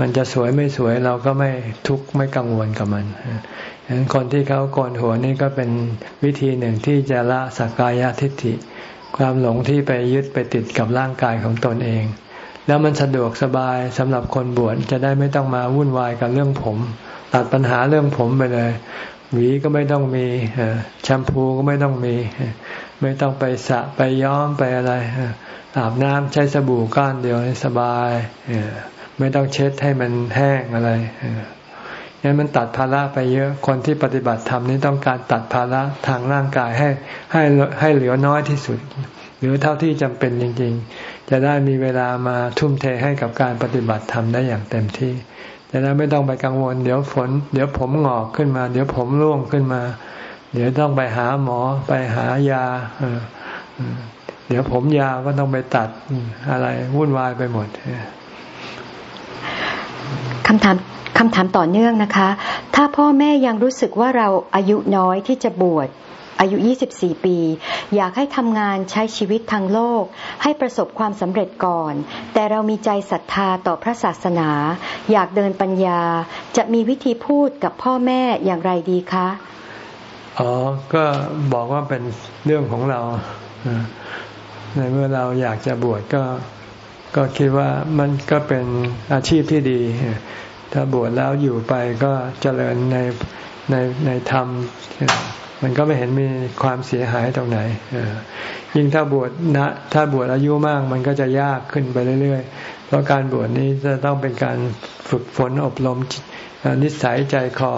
มันจะสวยไม่สวยเราก็ไม่ทุกข์ไม่กังวลกับมันฉะนั้นคนที่เขาโกนหัวนี่ก็เป็นวิธีหนึ่งที่จะละสักกายทิฏฐิ ความหลงที่ไปยึดไปติดกับร่างกายของตนเอง แล้วมันสะดวกสบายสำหรับคนบวชจะได้ไม่ต้องมาวุ่นวายกับเรื่องผม ตัดปัญหาเรื่องผมไปเลย หวีก็ไม่ต้องมีแชมพูก็ไม่ต้องมี ไม่ต้องไปสระไปย้อมไปอะไรอาบน้ำใช้สบู่ก้อนเดียวสบายไม่ต้องเช็ดให้มันแห้งอะไรงั้นมันตัดภาระไปเยอะ คนที่ปฏิบัติธรรมนี้ต้องการตัดภาระทางร่างกายให้ให้ให้เหลือน้อยที่สุด หรือเท่าที่จำเป็นจริง ๆ จะได้มีเวลามาทุ่มเทให้กับการปฏิบัติธรรมได้อย่างเต็มที่ จะได้ไม่ต้องไปกังวล เดี๋ยวฝน เดี๋ยวผมงอกขึ้นมา เดี๋ยวผมร่วงขึ้นมา เดี๋ยวต้องไปหาหมอไปหายาเดี๋ยวผมยาวก็ต้องไปตัดอะไรวุ่นวายไปหมดคำถามคำถามต่อเนื่องนะคะ ถ้าพ่อแม่ยังรู้สึกว่าเราอายุน้อยที่จะบวช อายุ 24 ปี อยากให้ทำงานใช้ชีวิตทางโลก ให้ประสบความสำเร็จก่อน แต่เรามีใจศรัทธาต่อพระศาสนา อยากเดินปัญญา จะมีวิธีพูดกับพ่อแม่อย่างไรดีคะ อ๋อ ก็บอกว่าเป็นเรื่องของเรา ในเมื่อเราอยากจะบวชก็ ก็คิดว่ามันก็เป็นอาชีพที่ดี ถ้าบวชแล้วอยู่ไปก็เจริญในในในธรรม มันก็ไม่เห็นมีความเสียหายตรงไหนยิ่งถ้าบวชนะ ถ้าบวชอายุมากมันก็จะยากขึ้นไปเรื่อยๆ เพราะการบวชนี้จะต้องเป็นการฝึกฝนอบรมนิสัยใจคอ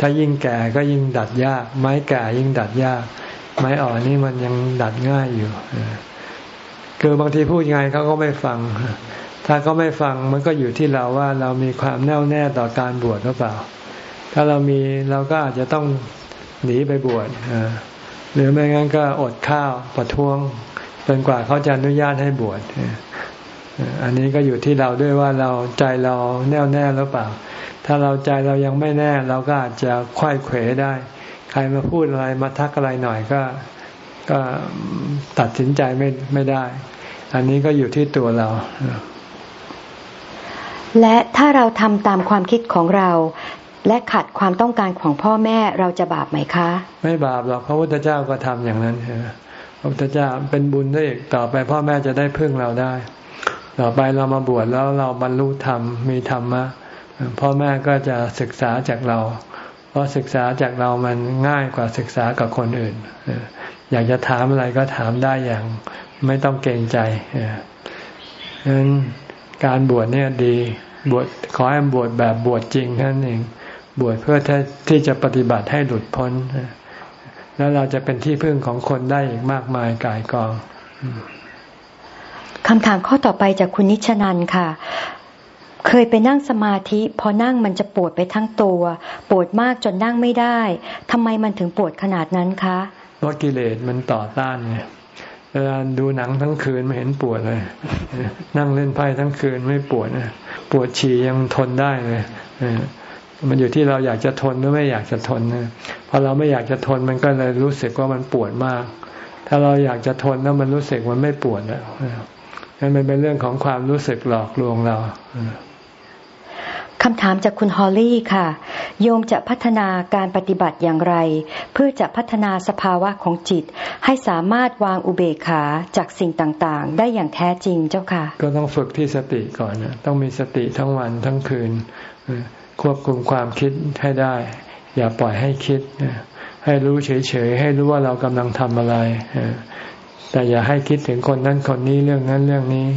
ถ้ายิ่งแก่ก็ยิ่งดัดยาก ไม้แก่ยิ่งดัดยาก ไม้อ่อนนี่มันยังดัดง่ายอยู่คือบางทีพูดยังไงเขาก็ไม่ฟัง ถ้าเขาไม่ฟังมันก็อยู่ที่เราว่าเรามีความแน่วแน่ต่อการบวชหรือเปล่า ถ้าเรามีเราก็อาจจะต้อง หนีไปบวชหรือไม่งั้นก็อดข้าวประท้วงจนกว่าเขาจะอนุญาตให้บวชอันนี้ก็อยู่ที่เราด้วยว่าเราใจเราแน่วแน่หรือเปล่า ถ้าเราใจเรายังไม่แน่ เราก็อาจจะควยเขวได้ ใครมาพูดอะไรมาทักอะไรหน่อยก็ก็ตัดสินใจไม่ไม่ได้ อันนี้ก็อยู่ที่ตัวเรา และถ้าเราทำตามความคิดของเรา และขัดความต้องการของพ่อแม่เราจะบาปไหมคะ ไม่บาปหรอกพระพุทธเจ้าก็ทำอย่างนั้นพระพุทธเจ้าเป็นบุญได้ต่อไปพ่อแม่จะได้พึ่งเราได้ ต่อไปเรามาบวชแล้วเราบรรลุธรรมมีธรรมะพ่อแม่ก็จะศึกษาจากเรา เพราะศึกษาจากเรามันง่ายกว่าศึกษากับคนอื่น อยากจะถามอะไรก็ถามได้อย่างไม่ต้องเกรงใจฉะนั้นการบวชเนี่ยดีบวชขอให้บวชแบบบวชจริงนั่นเอง บวชเพื่อที่จะปฏิบัติให้หลุดพ้น แล้วเราจะเป็นที่พึ่งของคนได้อีกมากมายกายกองคำถามข้อต่อไปจากคุณนิชนันค่ะ เคยไปนั่งสมาธิ พอนั่งมันจะปวดไปทั้งตัว ปวดมากจนนั่งไม่ได้ทำไมมันถึงปวดขนาดนั้นคะเพราะกิเลสมันต่อต้านไงเวลาดูหนังทั้งคืนไม่เห็นปวดเลย นั่งเล่นไพ่ทั้งคืนไม่ปวดนะปวดฉี่ยังทนได้เลย มันอยู่ที่เราอยากจะทนหรือไม่อยากจะทนนะพอเราไม่อยากจะทนมันก็เลยรู้สึกว่ามันปวดมาก ถ้าเราอยากจะทนแล้วมันรู้สึกมันไม่ปวดแล้วนั่นเป็นเรื่องของความรู้สึกหลอกลวงเราคำถามจากคุณฮอลลี่ค่ะ โยมจะพัฒนาการปฏิบัติอย่างไร เพื่อจะพัฒนาสภาวะของจิต ให้สามารถวางอุเบกขาจากสิ่งต่างๆ ได้อย่างแท้จริงเจ้าค่ะ ก็ต้องฝึกที่สติก่อนนะต้องมีสติทั้งวันทั้งคืน ควบคุมความคิดให้ได้ อย่าปล่อยให้คิด ให้รู้เฉยๆ ให้รู้ว่าเรากำลังทำอะไร แต่อย่าให้คิดถึงคนนั้นคนนี้เรื่องนั้นเรื่องนี้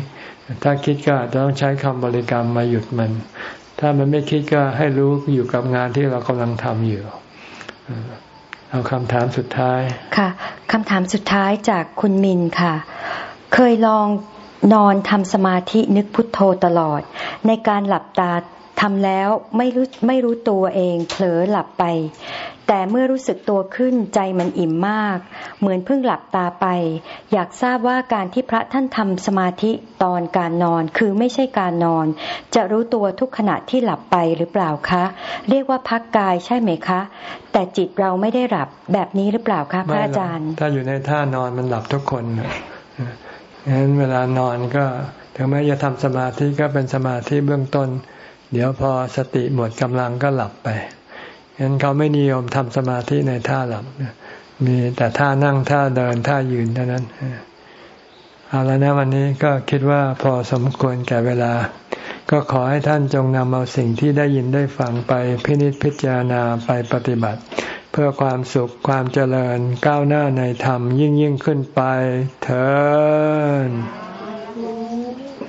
ถ้าคิดก็อาจจะต้องใช้คำบริกรรมมาหยุดมัน ถ้ามันไม่คิดก็ให้รู้อยู่กับงานที่เรากำลังทำอยู่เอาคำถามสุดท้าย ค่ะคำถามสุดท้ายจากคุณมินค่ะ เคยลองนอนทำสมาธินึกพุทโธตลอด ในการหลับตา ทำแล้วไม่รู้ไม่รู้ตัวเองเผลอหลับไป แต่เมื่อรู้สึกตัวขึ้นใจมันอิ่มมาก เหมือนเพิ่งหลับตาไป อยากทราบว่าการที่พระท่านทำสมาธิตอนการนอนคือไม่ใช่การนอน จะรู้ตัวทุกขณะที่หลับไปหรือเปล่าคะ เรียกว่าพักกายใช่ไหมคะ แต่จิตเราไม่ได้หลับแบบนี้หรือเปล่าคะพระอาจารย์ ถ้าอยู่ในท่านอนมันหลับทุกคนงั้นเวลานอนก็ถึงแม้จะทำสมาธิก็เป็นสมาธิเบื้องต้น เดี๋ยวพอสติหมดกำลังก็หลับไปงั้นเขาไม่นิยมทำสมาธิในท่าหลับ มีแต่ท่านั่งท่าเดินท่ายืนเท่านั้นเอาแล้วนะวันนี้ก็คิดว่าพอสมควรแก่เวลา ก็ขอให้ท่านจงนำเอาสิ่งที่ได้ยินได้ฟังไปพินิจพิจารณาไปปฏิบัติ เพื่อความสุขความเจริญก้าวหน้าในธรรมยิ่งยิ่งขึ้นไปเถิด